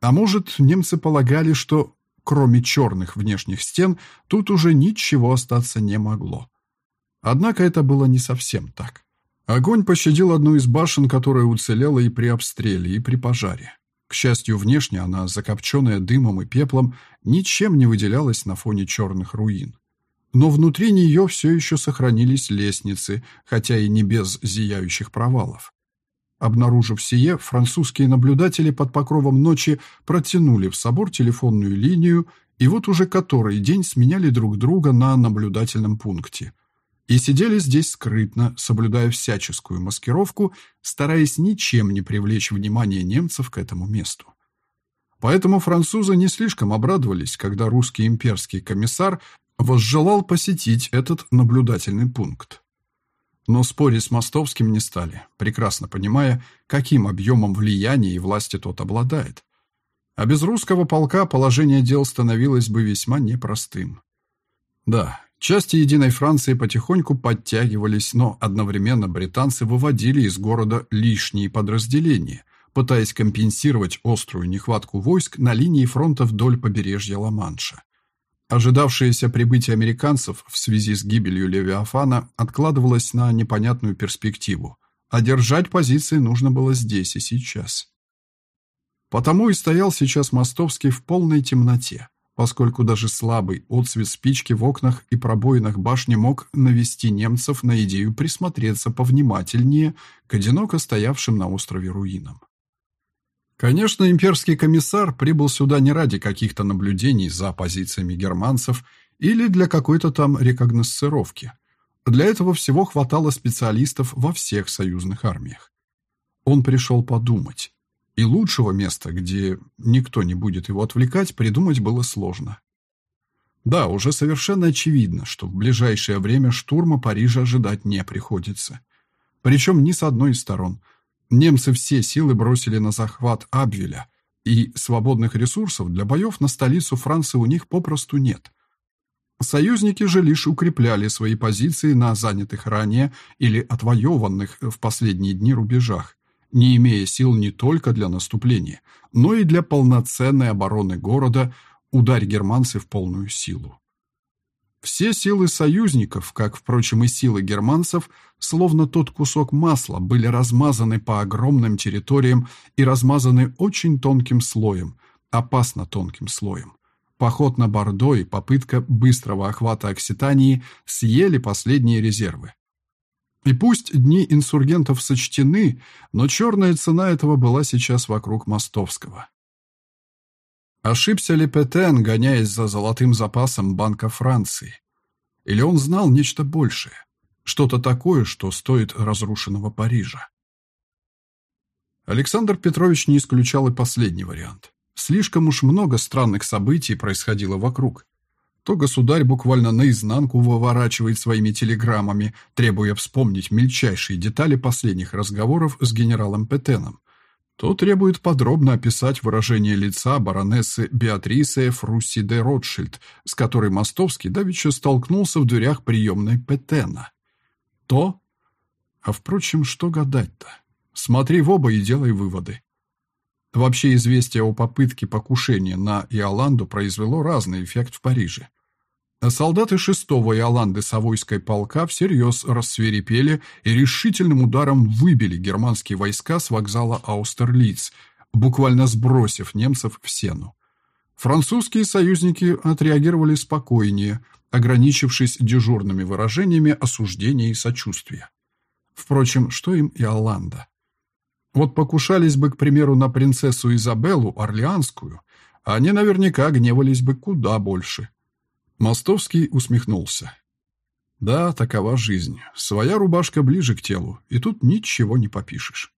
S1: А может, немцы полагали, что кроме черных внешних стен тут уже ничего остаться не могло. Однако это было не совсем так. Огонь пощадил одну из башен, которая уцелела и при обстреле, и при пожаре. К счастью, внешне она, закопченная дымом и пеплом, ничем не выделялась на фоне черных руин. Но внутри нее все еще сохранились лестницы, хотя и не без зияющих провалов. Обнаружив сие, французские наблюдатели под покровом ночи протянули в собор телефонную линию и вот уже который день сменяли друг друга на наблюдательном пункте. И сидели здесь скрытно, соблюдая всяческую маскировку, стараясь ничем не привлечь внимание немцев к этому месту. Поэтому французы не слишком обрадовались, когда русский имперский комиссар возжелал посетить этот наблюдательный пункт. Но спорить с Мостовским не стали, прекрасно понимая, каким объемом влияния и власти тот обладает. А без русского полка положение дел становилось бы весьма непростым. Да, части Единой Франции потихоньку подтягивались, но одновременно британцы выводили из города лишние подразделения, пытаясь компенсировать острую нехватку войск на линии фронта вдоль побережья Ла-Манша. Ожидавшееся прибытие американцев в связи с гибелью Левиафана откладывалось на непонятную перспективу, а держать позиции нужно было здесь и сейчас. Потому и стоял сейчас Мостовский в полной темноте, поскольку даже слабый отсвет спички в окнах и пробоинах башни мог навести немцев на идею присмотреться повнимательнее к одиноко стоявшим на острове руинам. Конечно, имперский комиссар прибыл сюда не ради каких-то наблюдений за позициями германцев или для какой-то там рекогносцировки. Для этого всего хватало специалистов во всех союзных армиях. Он пришел подумать. И лучшего места, где никто не будет его отвлекать, придумать было сложно. Да, уже совершенно очевидно, что в ближайшее время штурма Парижа ожидать не приходится. Причем ни с одной из сторон – Немцы все силы бросили на захват Абвеля, и свободных ресурсов для боев на столицу Франции у них попросту нет. Союзники же лишь укрепляли свои позиции на занятых ранее или отвоеванных в последние дни рубежах, не имея сил не только для наступления, но и для полноценной обороны города, ударь германцы в полную силу. Все силы союзников, как, впрочем, и силы германцев, словно тот кусок масла, были размазаны по огромным территориям и размазаны очень тонким слоем, опасно тонким слоем. Поход на Бордо и попытка быстрого охвата Окситании съели последние резервы. И пусть дни инсургентов сочтены, но черная цена этого была сейчас вокруг Мостовского. Ошибся ли Петен, гоняясь за золотым запасом Банка Франции? Или он знал нечто большее? Что-то такое, что стоит разрушенного Парижа? Александр Петрович не исключал и последний вариант. Слишком уж много странных событий происходило вокруг. То государь буквально наизнанку выворачивает своими телеграммами, требуя вспомнить мельчайшие детали последних разговоров с генералом Петеном, то требует подробно описать выражение лица баронессы Беатрисы Фрусси де Ротшильд, с которой Мостовский давеча столкнулся в дверях приемной Петена. То... А впрочем, что гадать-то? Смотри в оба и делай выводы. Вообще известие о попытке покушения на Иоланду произвело разный эффект в Париже. Солдаты шестого Иоланды Савойской полка всерьез рассверепели и решительным ударом выбили германские войска с вокзала Аустерлиц, буквально сбросив немцев в сену. Французские союзники отреагировали спокойнее, ограничившись дежурными выражениями осуждения и сочувствия. Впрочем, что им Иоланда? Вот покушались бы, к примеру, на принцессу Изабеллу Орлеанскую, они наверняка гневались бы куда больше – Мостовский усмехнулся. Да, такова жизнь. Своя рубашка ближе к телу, и тут ничего не попишешь.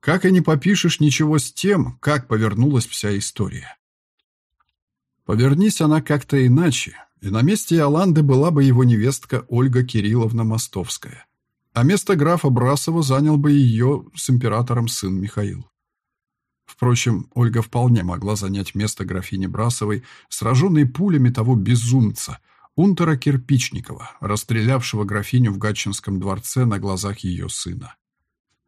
S1: Как и не попишешь ничего с тем, как повернулась вся история. Повернись она как-то иначе, и на месте Иоланды была бы его невестка Ольга Кирилловна Мостовская, а место графа Брасова занял бы ее с императором сын Михаил. Впрочем, Ольга вполне могла занять место графини Брасовой, сраженной пулями того безумца, Унтера Кирпичникова, расстрелявшего графиню в Гатчинском дворце на глазах ее сына.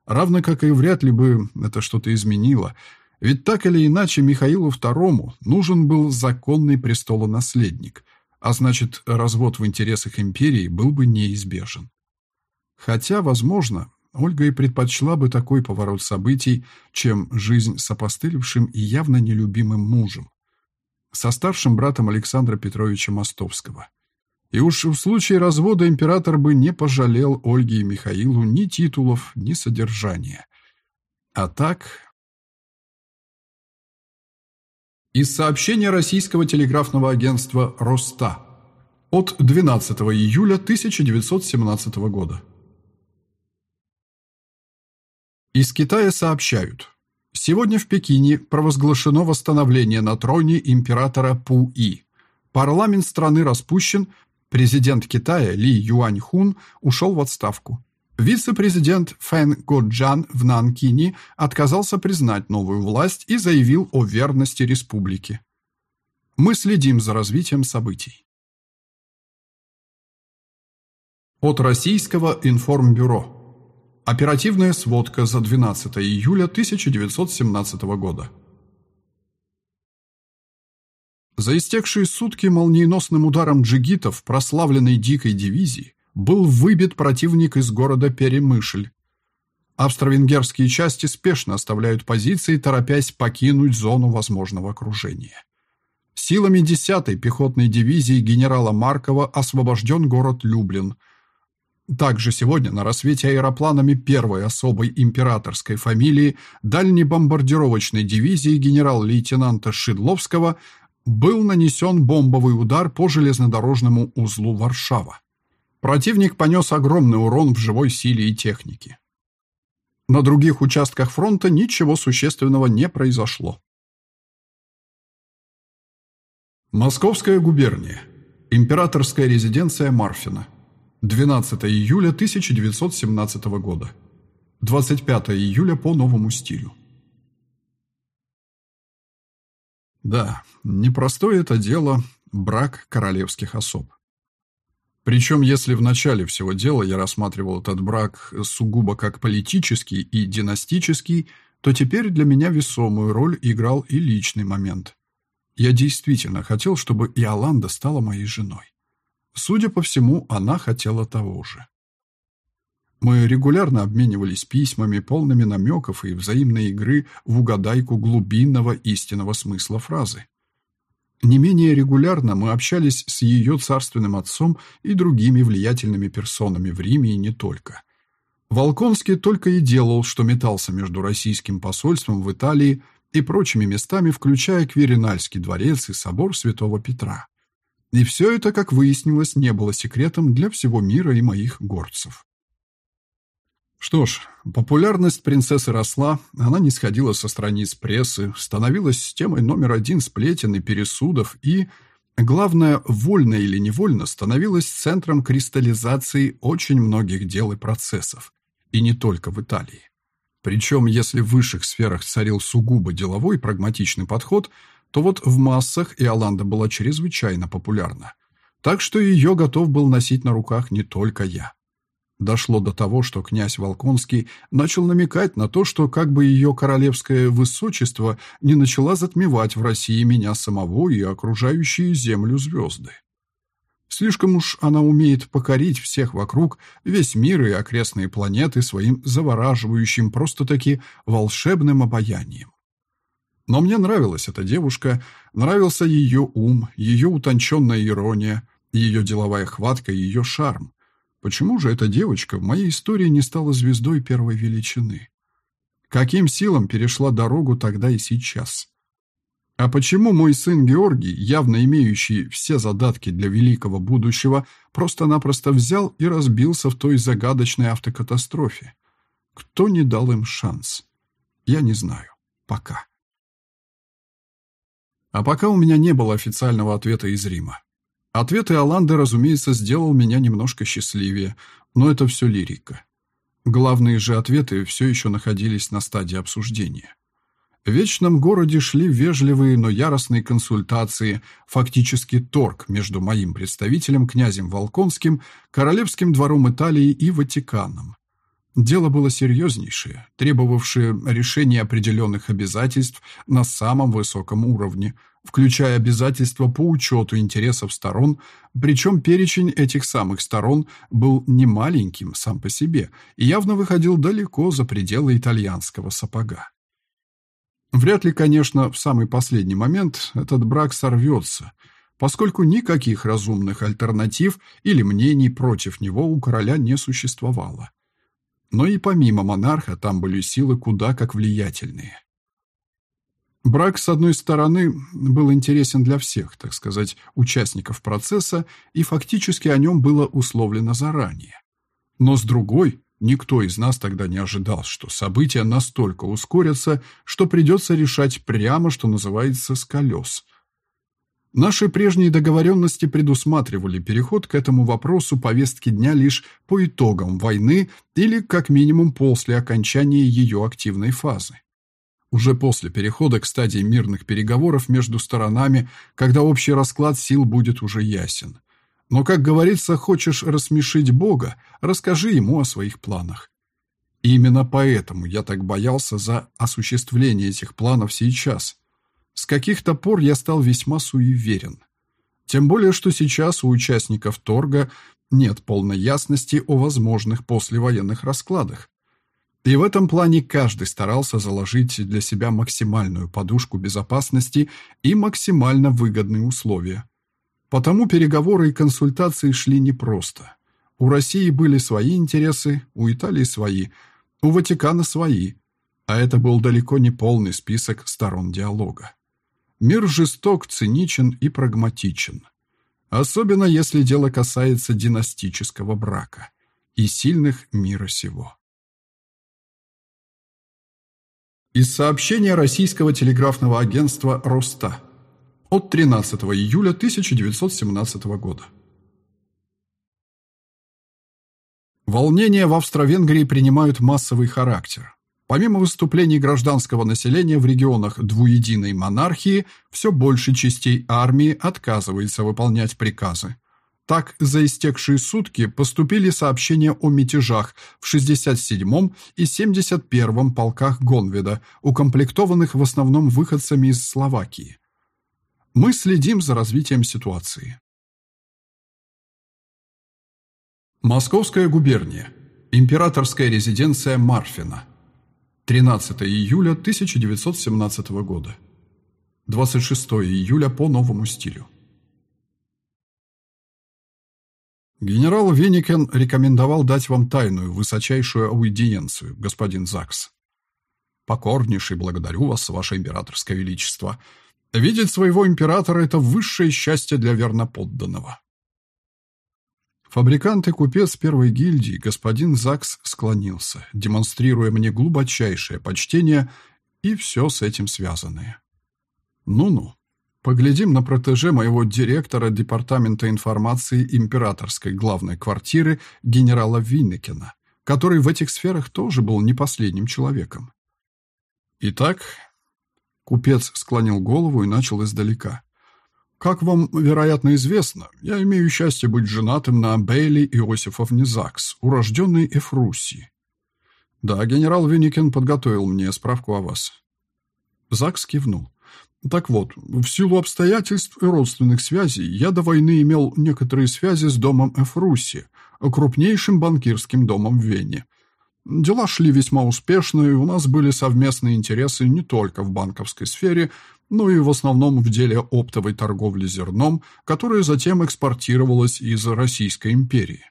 S1: Равно как и вряд ли бы это что-то изменило, ведь так или иначе Михаилу II нужен был законный престолонаследник, а значит, развод в интересах империи был бы неизбежен. Хотя, возможно, Ольга и предпочла бы такой поворот событий, чем жизнь с опостылевшим и явно нелюбимым мужем, со старшим братом Александра Петровича Мостовского. И уж в случае развода император бы не пожалел Ольге и Михаилу ни титулов, ни содержания. А так... Из сообщения российского телеграфного агентства «Роста» от 12 июля 1917 года. Из Китая сообщают. Сегодня в Пекине провозглашено восстановление на троне императора Пу-И. Парламент страны распущен, президент Китая Ли Юаньхун ушел в отставку. Вице-президент Фэн Годжан в Нанкине отказался признать новую власть и заявил о верности республике. Мы следим за развитием событий. От Российского информбюро. Оперативная сводка за 12 июля 1917 года. За истекшие сутки молниеносным ударом джигитов прославленной дикой дивизии был выбит противник из города Перемышль. Австро-венгерские части спешно оставляют позиции, торопясь покинуть зону возможного окружения. Силами 10-й пехотной дивизии генерала Маркова освобожден город Люблин. Также сегодня на рассвете аэропланами первой особой императорской фамилии дальнебомбардировочной дивизии генерал-лейтенанта Шидловского был нанесен бомбовый удар по железнодорожному узлу Варшава. Противник понес огромный урон в живой силе и технике. На других участках фронта ничего существенного не произошло. Московская губерния. Императорская резиденция Марфина. 12 июля 1917 года. 25 июля по новому стилю. Да, непростое это дело – брак королевских особ. Причем, если в начале всего дела я рассматривал этот брак сугубо как политический и династический, то теперь для меня весомую роль играл и личный момент. Я действительно хотел, чтобы Иоланда стала моей женой. Судя по всему, она хотела того же. Мы регулярно обменивались письмами, полными намеков и взаимной игры в угадайку глубинного истинного смысла фразы. Не менее регулярно мы общались с ее царственным отцом и другими влиятельными персонами в Риме и не только. Волконский только и делал, что метался между российским посольством в Италии и прочими местами, включая Кверинальский дворец и собор Святого Петра. И все это, как выяснилось, не было секретом для всего мира и моих горцев. Что ж, популярность принцессы росла, она не сходила со страниц прессы, становилась темой номер один сплетен и пересудов и, главное, вольно или невольно, становилась центром кристаллизации очень многих дел и процессов, и не только в Италии. Причем, если в высших сферах царил сугубо деловой прагматичный подход, то вот в массах Иоланда была чрезвычайно популярна. Так что ее готов был носить на руках не только я. Дошло до того, что князь Волконский начал намекать на то, что как бы ее королевское высочество не начала затмевать в России меня самого и окружающие землю звезды. Слишком уж она умеет покорить всех вокруг, весь мир и окрестные планеты своим завораживающим, просто-таки волшебным обаянием. Но мне нравилась эта девушка, нравился ее ум, ее утонченная ирония, ее деловая хватка и ее шарм. Почему же эта девочка в моей истории не стала звездой первой величины? Каким силам перешла дорогу тогда и сейчас? А почему мой сын Георгий, явно имеющий все задатки для великого будущего, просто-напросто взял и разбился в той загадочной автокатастрофе? Кто не дал им шанс? Я не знаю. Пока. А пока у меня не было официального ответа из Рима. Ответ Иоланды, разумеется, сделал меня немножко счастливее, но это все лирика. Главные же ответы все еще находились на стадии обсуждения. В Вечном городе шли вежливые, но яростные консультации, фактически торг между моим представителем, князем Волконским, Королевским двором Италии и Ватиканом. Дело было серьезнейшее, требовавшее решения определенных обязательств на самом высоком уровне, включая обязательства по учету интересов сторон, причем перечень этих самых сторон был не маленьким сам по себе и явно выходил далеко за пределы итальянского сапога. Вряд ли, конечно, в самый последний момент этот брак сорвется, поскольку никаких разумных альтернатив или мнений против него у короля не существовало. Но и помимо монарха там были силы куда как влиятельные. Брак, с одной стороны, был интересен для всех, так сказать, участников процесса, и фактически о нем было условлено заранее. Но с другой, никто из нас тогда не ожидал, что события настолько ускорятся, что придется решать прямо, что называется, с колес. Наши прежние договоренности предусматривали переход к этому вопросу повестки дня лишь по итогам войны или, как минимум, после окончания ее активной фазы. Уже после перехода к стадии мирных переговоров между сторонами, когда общий расклад сил будет уже ясен. Но, как говорится, хочешь рассмешить Бога, расскажи ему о своих планах. И именно поэтому я так боялся за осуществление этих планов сейчас. С каких-то пор я стал весьма суеверен. Тем более, что сейчас у участников торга нет полной ясности о возможных послевоенных раскладах. И в этом плане каждый старался заложить для себя максимальную подушку безопасности и максимально выгодные условия. Потому переговоры и консультации шли непросто. У России были свои интересы, у Италии свои, у Ватикана свои. А это был далеко не полный список сторон диалога. Мир жесток, циничен и прагматичен. Особенно если дело касается династического брака и сильных мира сего. Из сообщения российского телеграфного агентства «Роста» от 13 июля 1917 года. Волнения в Австро-Венгрии принимают массовый характер. Помимо выступлений гражданского населения в регионах двуединой монархии, все больше частей армии отказывается выполнять приказы. Так, за истекшие сутки поступили сообщения о мятежах в 67-м и 71-м полках Гонведа, укомплектованных в основном выходцами из Словакии. Мы следим за развитием ситуации. Московская губерния. Императорская резиденция Марфина. 13 июля 1917 года. 26 июля по новому стилю. Генерал Веникен рекомендовал дать вам тайную, высочайшую аудиенцию, господин Закс. Покорнейший благодарю вас, ваше императорское величество. Видеть своего императора – это высшее счастье для верноподданного. Фабрикант и купец первой гильдии, господин Закс, склонился, демонстрируя мне глубочайшее почтение и все с этим связанное. Ну-ну. Поглядим на протеже моего директора Департамента информации императорской главной квартиры генерала Винникена, который в этих сферах тоже был не последним человеком. Итак, купец склонил голову и начал издалека. Как вам, вероятно, известно, я имею счастье быть женатым на Бейли Иосифовне Закс, урожденной Эфруси. Да, генерал Винникен подготовил мне справку о вас. Закс кивнул. Так вот, в силу обстоятельств и родственных связей я до войны имел некоторые связи с домом Эфруси, крупнейшим банкирским домом в Вене. Дела шли весьма успешно, и у нас были совместные интересы не только в банковской сфере, но и в основном в деле оптовой торговли зерном, которое затем экспортировалось из Российской империи.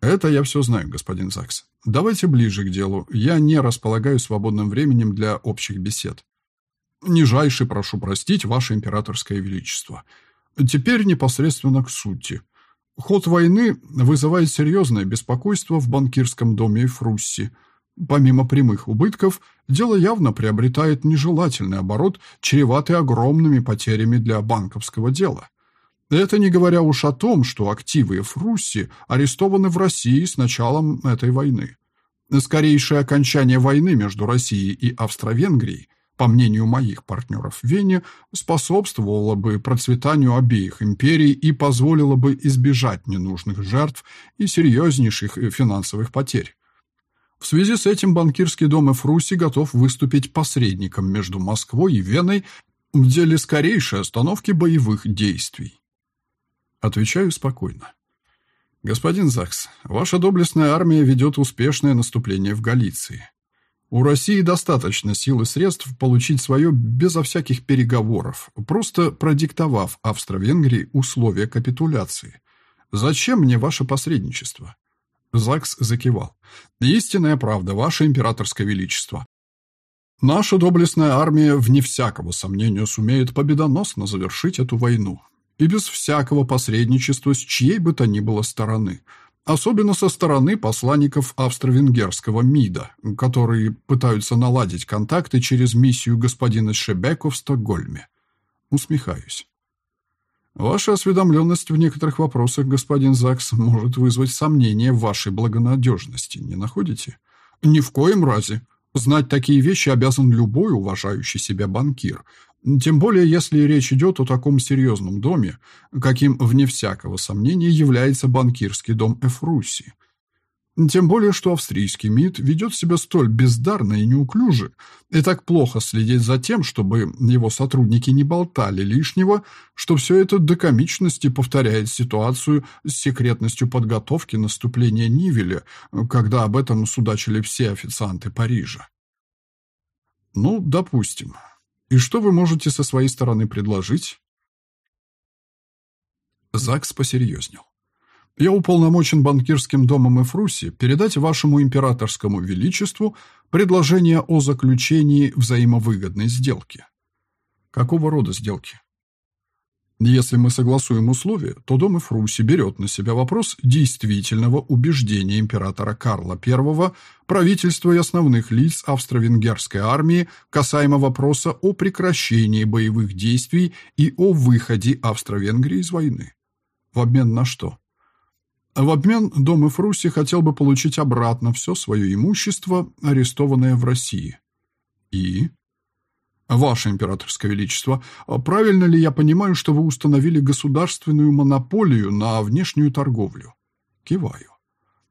S1: Это я все знаю, господин Закс. Давайте ближе к делу. Я не располагаю свободным временем для общих бесед. Нижайше прошу простить, Ваше Императорское Величество. Теперь непосредственно к сути. Ход войны вызывает серьезное беспокойство в банкирском доме Фрусси. Помимо прямых убытков, дело явно приобретает нежелательный оборот, чреватый огромными потерями для банковского дела. Это не говоря уж о том, что активы Фрусси арестованы в России с началом этой войны. Скорейшее окончание войны между Россией и Австро-Венгрией по мнению моих партнеров в Вене, способствовало бы процветанию обеих империй и позволило бы избежать ненужных жертв и серьезнейших финансовых потерь. В связи с этим банкирский дом Эфруси готов выступить посредником между Москвой и Веной в деле скорейшей остановки боевых действий. Отвечаю спокойно. Господин Закс, ваша доблестная армия ведет успешное наступление в Галиции. У России достаточно сил и средств получить свое безо всяких переговоров, просто продиктовав Австро-Венгрии условия капитуляции. Зачем мне ваше посредничество? Закс закивал. «Истинная правда, ваше императорское величество. Наша доблестная армия, вне всякого сомнения, сумеет победоносно завершить эту войну. И без всякого посредничества с чьей бы то ни было стороны. Особенно со стороны посланников австро-венгерского МИДа, которые пытаются наладить контакты через миссию господина Шебеко в Стокгольме. Усмехаюсь. Ваша осведомленность в некоторых вопросах, господин Закс, может вызвать сомнения в вашей благонадежности, не находите? Ни в коем разе. Знать такие вещи обязан любой уважающий себя банкир. Тем более, если речь идет о таком серьезном доме, каким, вне всякого сомнения, является банкирский дом Эфруси – тем более, что австрийский МИД ведет себя столь бездарно и неуклюже, и так плохо следить за тем, чтобы его сотрудники не болтали лишнего, что все это до комичности повторяет ситуацию с секретностью подготовки наступления Нивеля, когда об этом судачили все официанты Парижа. Ну, допустим. И что вы можете со своей стороны предложить? Закс посерьезнел. Я уполномочен банкирским домом Эфруси передать вашему императорскому величеству предложение о заключении взаимовыгодной сделки. Какого рода сделки? Если мы согласуем условия, то дом Эфруси берет на себя вопрос действительного убеждения императора Карла I, правительства и основных лиц австро-венгерской армии касаемо вопроса о прекращении боевых действий и о выходе Австро-Венгрии из войны. В обмен на что? В обмен дом Эфруси хотел бы получить обратно все свое имущество, арестованное в России. И? Ваше императорское величество, правильно ли я понимаю, что вы установили государственную монополию на внешнюю торговлю? Киваю.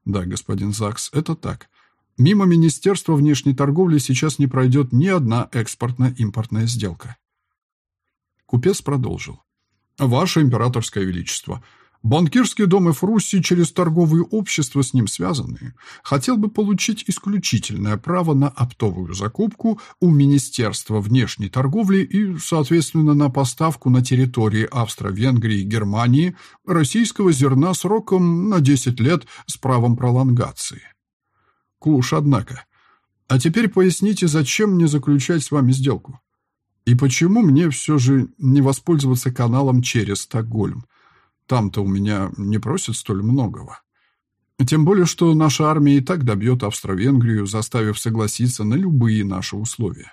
S1: Да, господин Закс, это так. Мимо Министерства внешней торговли сейчас не пройдет ни одна экспортно-импортная сделка. Купец продолжил. Ваше императорское величество, Банкирский дом Эфрусси через торговые общества с ним связанные хотел бы получить исключительное право на оптовую закупку у Министерства внешней торговли и, соответственно, на поставку на территории Австро-Венгрии и Германии российского зерна сроком на 10 лет с правом пролонгации. Куш, однако. А теперь поясните, зачем мне заключать с вами сделку? И почему мне все же не воспользоваться каналом через Стокгольм? Там-то у меня не просят столь многого. Тем более, что наша армия и так добьет Австро-Венгрию, заставив согласиться на любые наши условия.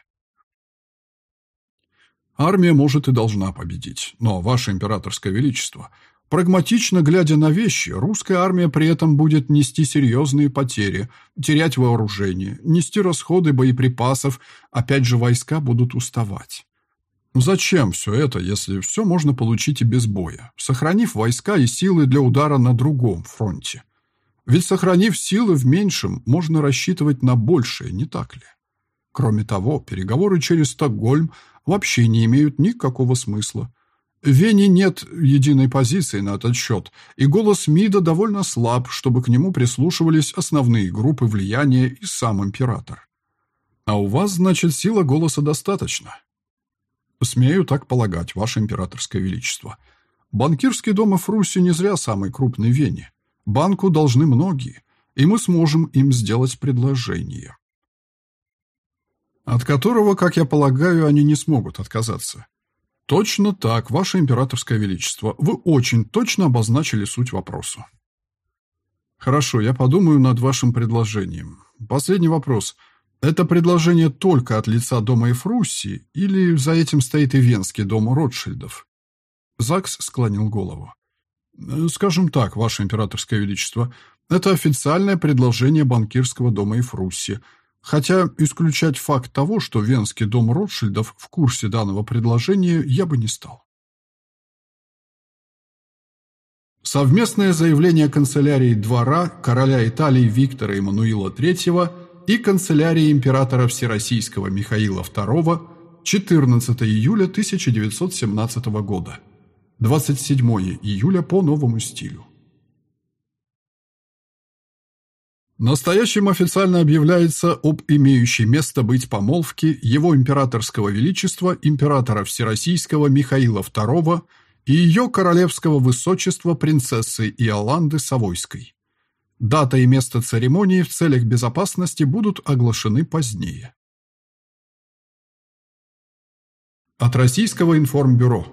S1: Армия может и должна победить, но, Ваше Императорское Величество, прагматично глядя на вещи, русская армия при этом будет нести серьезные потери, терять вооружение, нести расходы боеприпасов, опять же войска будут уставать. Зачем все это, если все можно получить и без боя, сохранив войска и силы для удара на другом фронте? Ведь сохранив силы в меньшем, можно рассчитывать на большее, не так ли? Кроме того, переговоры через Стокгольм вообще не имеют никакого смысла. В Вене нет единой позиции на этот счет, и голос МИДа довольно слаб, чтобы к нему прислушивались основные группы влияния и сам император. А у вас, значит, сила голоса достаточно. Смею так полагать, Ваше Императорское Величество. Банкирский дом Эфруси не зря самый крупный в Вене. Банку должны многие, и мы сможем им сделать предложение. От которого, как я полагаю, они не смогут отказаться. Точно так, Ваше Императорское Величество. Вы очень точно обозначили суть вопроса. Хорошо, я подумаю над вашим предложением. Последний вопрос – это предложение только от лица дома Эфрусси или за этим стоит и Венский дом Ротшильдов? Закс склонил голову. «Э, скажем так, Ваше Императорское Величество, это официальное предложение банкирского дома Эфрусси, хотя исключать факт того, что Венский дом Ротшильдов в курсе данного предложения, я бы не стал. Совместное заявление канцелярии двора короля Италии Виктора Эммануила III и канцелярии императора Всероссийского Михаила II 14 июля 1917 года, 27 июля по новому стилю. Настоящим официально объявляется об имеющей место быть помолвке Его Императорского Величества императора Всероссийского Михаила II и ее королевского высочества принцессы Иоланды Савойской. Дата и место церемонии в целях безопасности будут оглашены позднее. От Российского информбюро.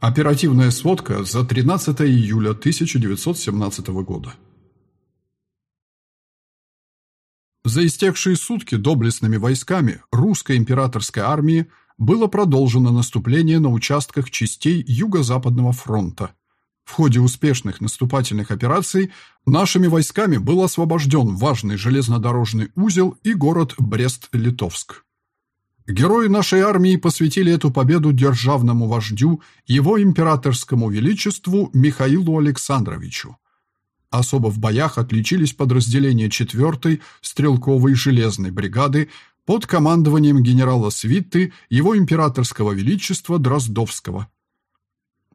S1: Оперативная сводка за 13 июля 1917 года. За истекшие сутки доблестными войсками русской императорской армии было продолжено наступление на участках частей Юго-Западного фронта. В ходе успешных наступательных операций нашими войсками был освобожден важный железнодорожный узел и город Брест-Литовск. Герои нашей армии посвятили эту победу державному вождю, его императорскому величеству Михаилу Александровичу. Особо в боях отличились подразделения 4-й стрелковой железной бригады под командованием генерала Свитты его императорского величества Дроздовского.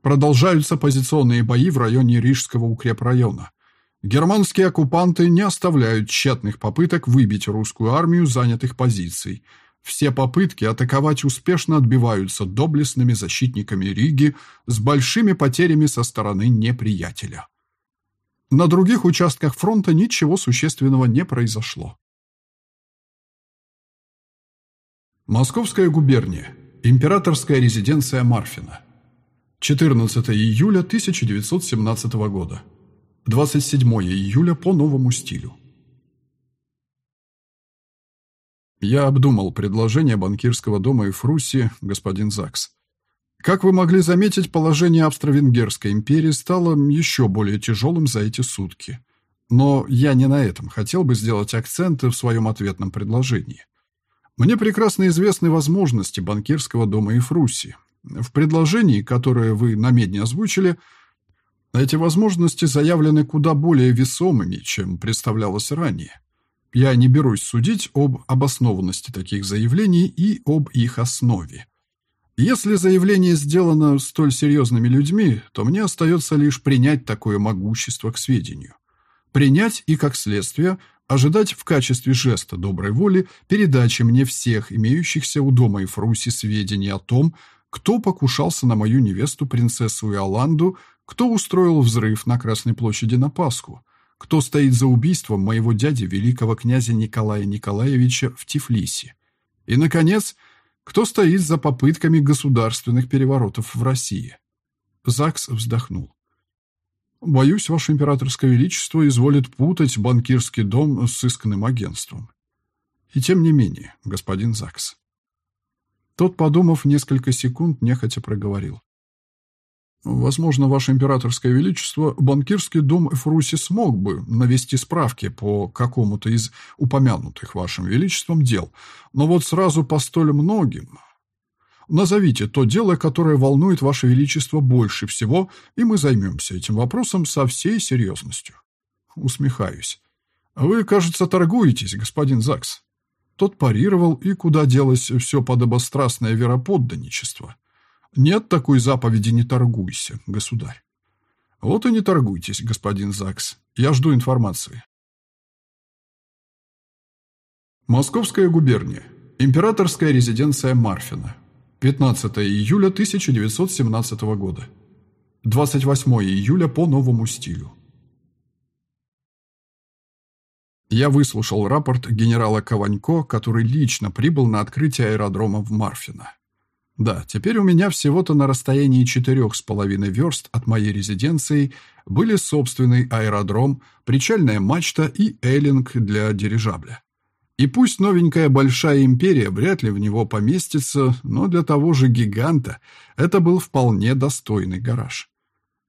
S1: Продолжаются позиционные бои в районе Рижского укрепрайона. Германские оккупанты не оставляют тщетных попыток выбить русскую армию занятых позиций – все попытки атаковать успешно отбиваются доблестными защитниками Риги с большими потерями со стороны неприятеля. На других участках фронта ничего существенного не произошло. Московская губерния. Императорская резиденция Марфина. 14 июля 1917 года. 27 июля по новому стилю. Я обдумал предложение банкирского дома и Фрусси, господин Закс. Как вы могли заметить, положение Австро-Венгерской империи стало еще более тяжелым за эти сутки. Но я не на этом хотел бы сделать акценты в своем ответном предложении. Мне прекрасно известны возможности банкирского дома и Фрусси. В предложении, которое вы на медне озвучили, эти возможности заявлены куда более весомыми, чем представлялось ранее. Я не берусь судить об обоснованности таких заявлений и об их основе. Если заявление сделано столь серьезными людьми, то мне остается лишь принять такое могущество к сведению. Принять и, как следствие, ожидать в качестве жеста доброй воли передачи мне всех имеющихся у дома и Фруси сведений о том, кто покушался на мою невесту принцессу Иоланду, кто устроил взрыв на Красной площади на Пасху, кто стоит за убийством моего дяди, великого князя Николая Николаевича в Тифлисе. И, наконец, кто стоит за попытками государственных переворотов в России. Закс вздохнул. Боюсь, ваше императорское величество изволит путать банкирский дом с сысканным агентством. И тем не менее, господин Закс. Тот, подумав несколько секунд, нехотя проговорил. Возможно, Ваше Императорское Величество, банкирский дом Эфруси смог бы навести справки по какому-то из упомянутых Вашим Величеством дел, но вот сразу по столь многим... Назовите то дело, которое волнует Ваше Величество больше всего, и мы займемся этим вопросом со всей серьезностью. Усмехаюсь. Вы, кажется, торгуетесь, господин Закс. Тот парировал, и куда делось все подобострастное вероподданничество. Нет такой заповеди «не торгуйся», государь. Вот и не торгуйтесь, господин Закс. Я жду информации. Московская губерния. Императорская резиденция Марфина. 15 июля 1917 года. 28 июля по новому стилю. Я выслушал рапорт генерала Кованько, который лично прибыл на открытие аэродрома в Марфино. Да, теперь у меня всего-то на расстоянии четырех с половиной верст от моей резиденции были собственный аэродром, причальная мачта и эллинг для дирижабля. И пусть новенькая большая империя вряд ли в него поместится, но для того же гиганта это был вполне достойный гараж.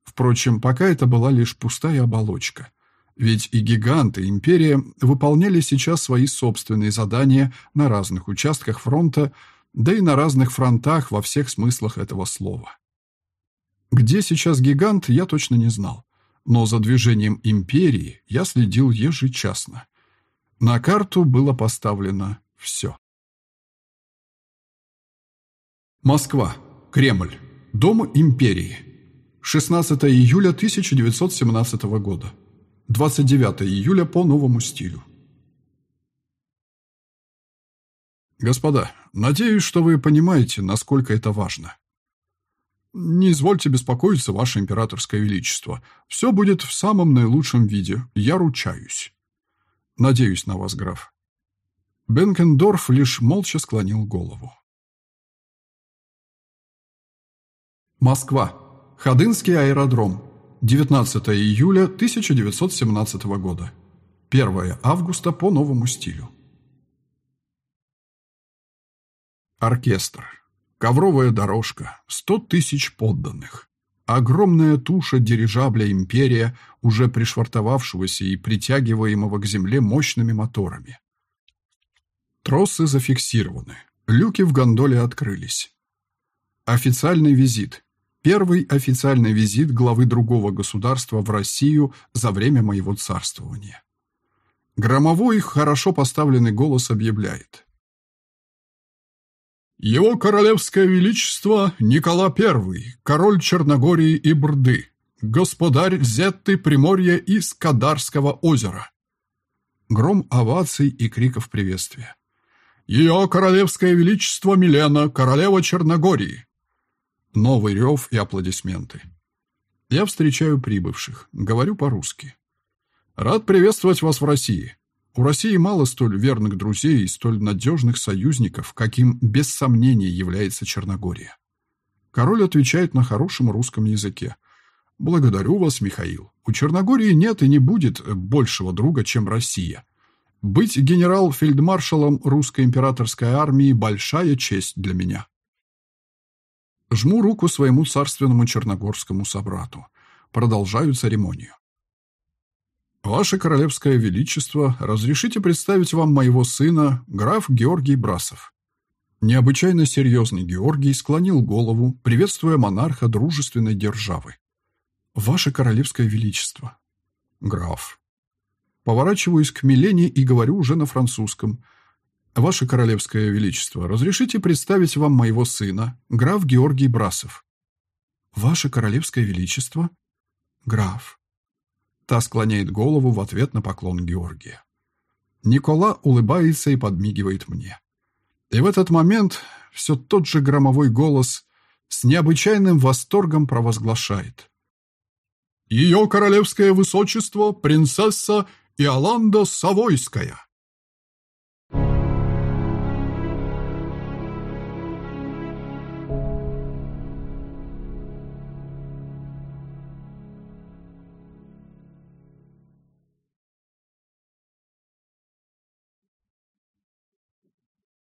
S1: Впрочем, пока это была лишь пустая оболочка. Ведь и гигант, и империя выполняли сейчас свои собственные задания на разных участках фронта, да и на разных фронтах во всех смыслах этого слова. Где сейчас гигант, я точно не знал, но за движением империи я следил ежечасно. На карту было поставлено все. Москва. Кремль. Дом империи. 16 июля 1917 года. 29 июля по новому стилю. Господа, надеюсь, что вы понимаете, насколько это важно. Не извольте беспокоиться, Ваше Императорское Величество. Все будет в самом наилучшем виде, я ручаюсь. Надеюсь на вас, граф. Бенкендорф лишь молча склонил голову. Москва. Ходынский аэродром. 19 июля 1917 года. 1 августа по новому стилю. Оркестр. Ковровая дорожка. Сто тысяч подданных. Огромная туша дирижабля «Империя», уже пришвартовавшегося и притягиваемого к земле мощными моторами. Тросы зафиксированы. Люки в гондоле открылись. Официальный визит. Первый официальный визит главы другого государства в Россию за время моего царствования. Громовой, хорошо поставленный голос объявляет. Его Королевское Величество Никола I, король Черногории и Брды, господарь Зетты, Приморья и Скадарского озера. Гром оваций и криков приветствия. Ее Королевское Величество Милена, королева Черногории. Новый рев и аплодисменты. Я встречаю прибывших, говорю по-русски. Рад приветствовать вас в России. У России мало столь верных друзей и столь надежных союзников, каким без сомнения является Черногория. Король отвечает на хорошем русском языке. «Благодарю вас, Михаил. У Черногории нет и не будет большего друга, чем Россия. Быть генерал-фельдмаршалом русской императорской армии – большая честь для меня». Жму руку своему царственному черногорскому собрату. Продолжаю церемонию. «Ваше Королевское Величество, разрешите представить вам моего сына, граф Георгий Брасов». Необычайно серьезный Георгий склонил голову, приветствуя монарха дружественной державы. «Ваше Королевское Величество». «Граф». Поворачиваюсь к Милене и говорю уже на французском. «Ваше Королевское Величество, разрешите представить вам моего сына, граф Георгий Брасов». «Ваше Королевское Величество». «Граф». Та склоняет голову в ответ на поклон Георгия. Никола улыбается и подмигивает мне. И в этот момент все тот же громовой голос с необычайным восторгом провозглашает. «Ее королевское высочество, принцесса Иоланда Савойская!»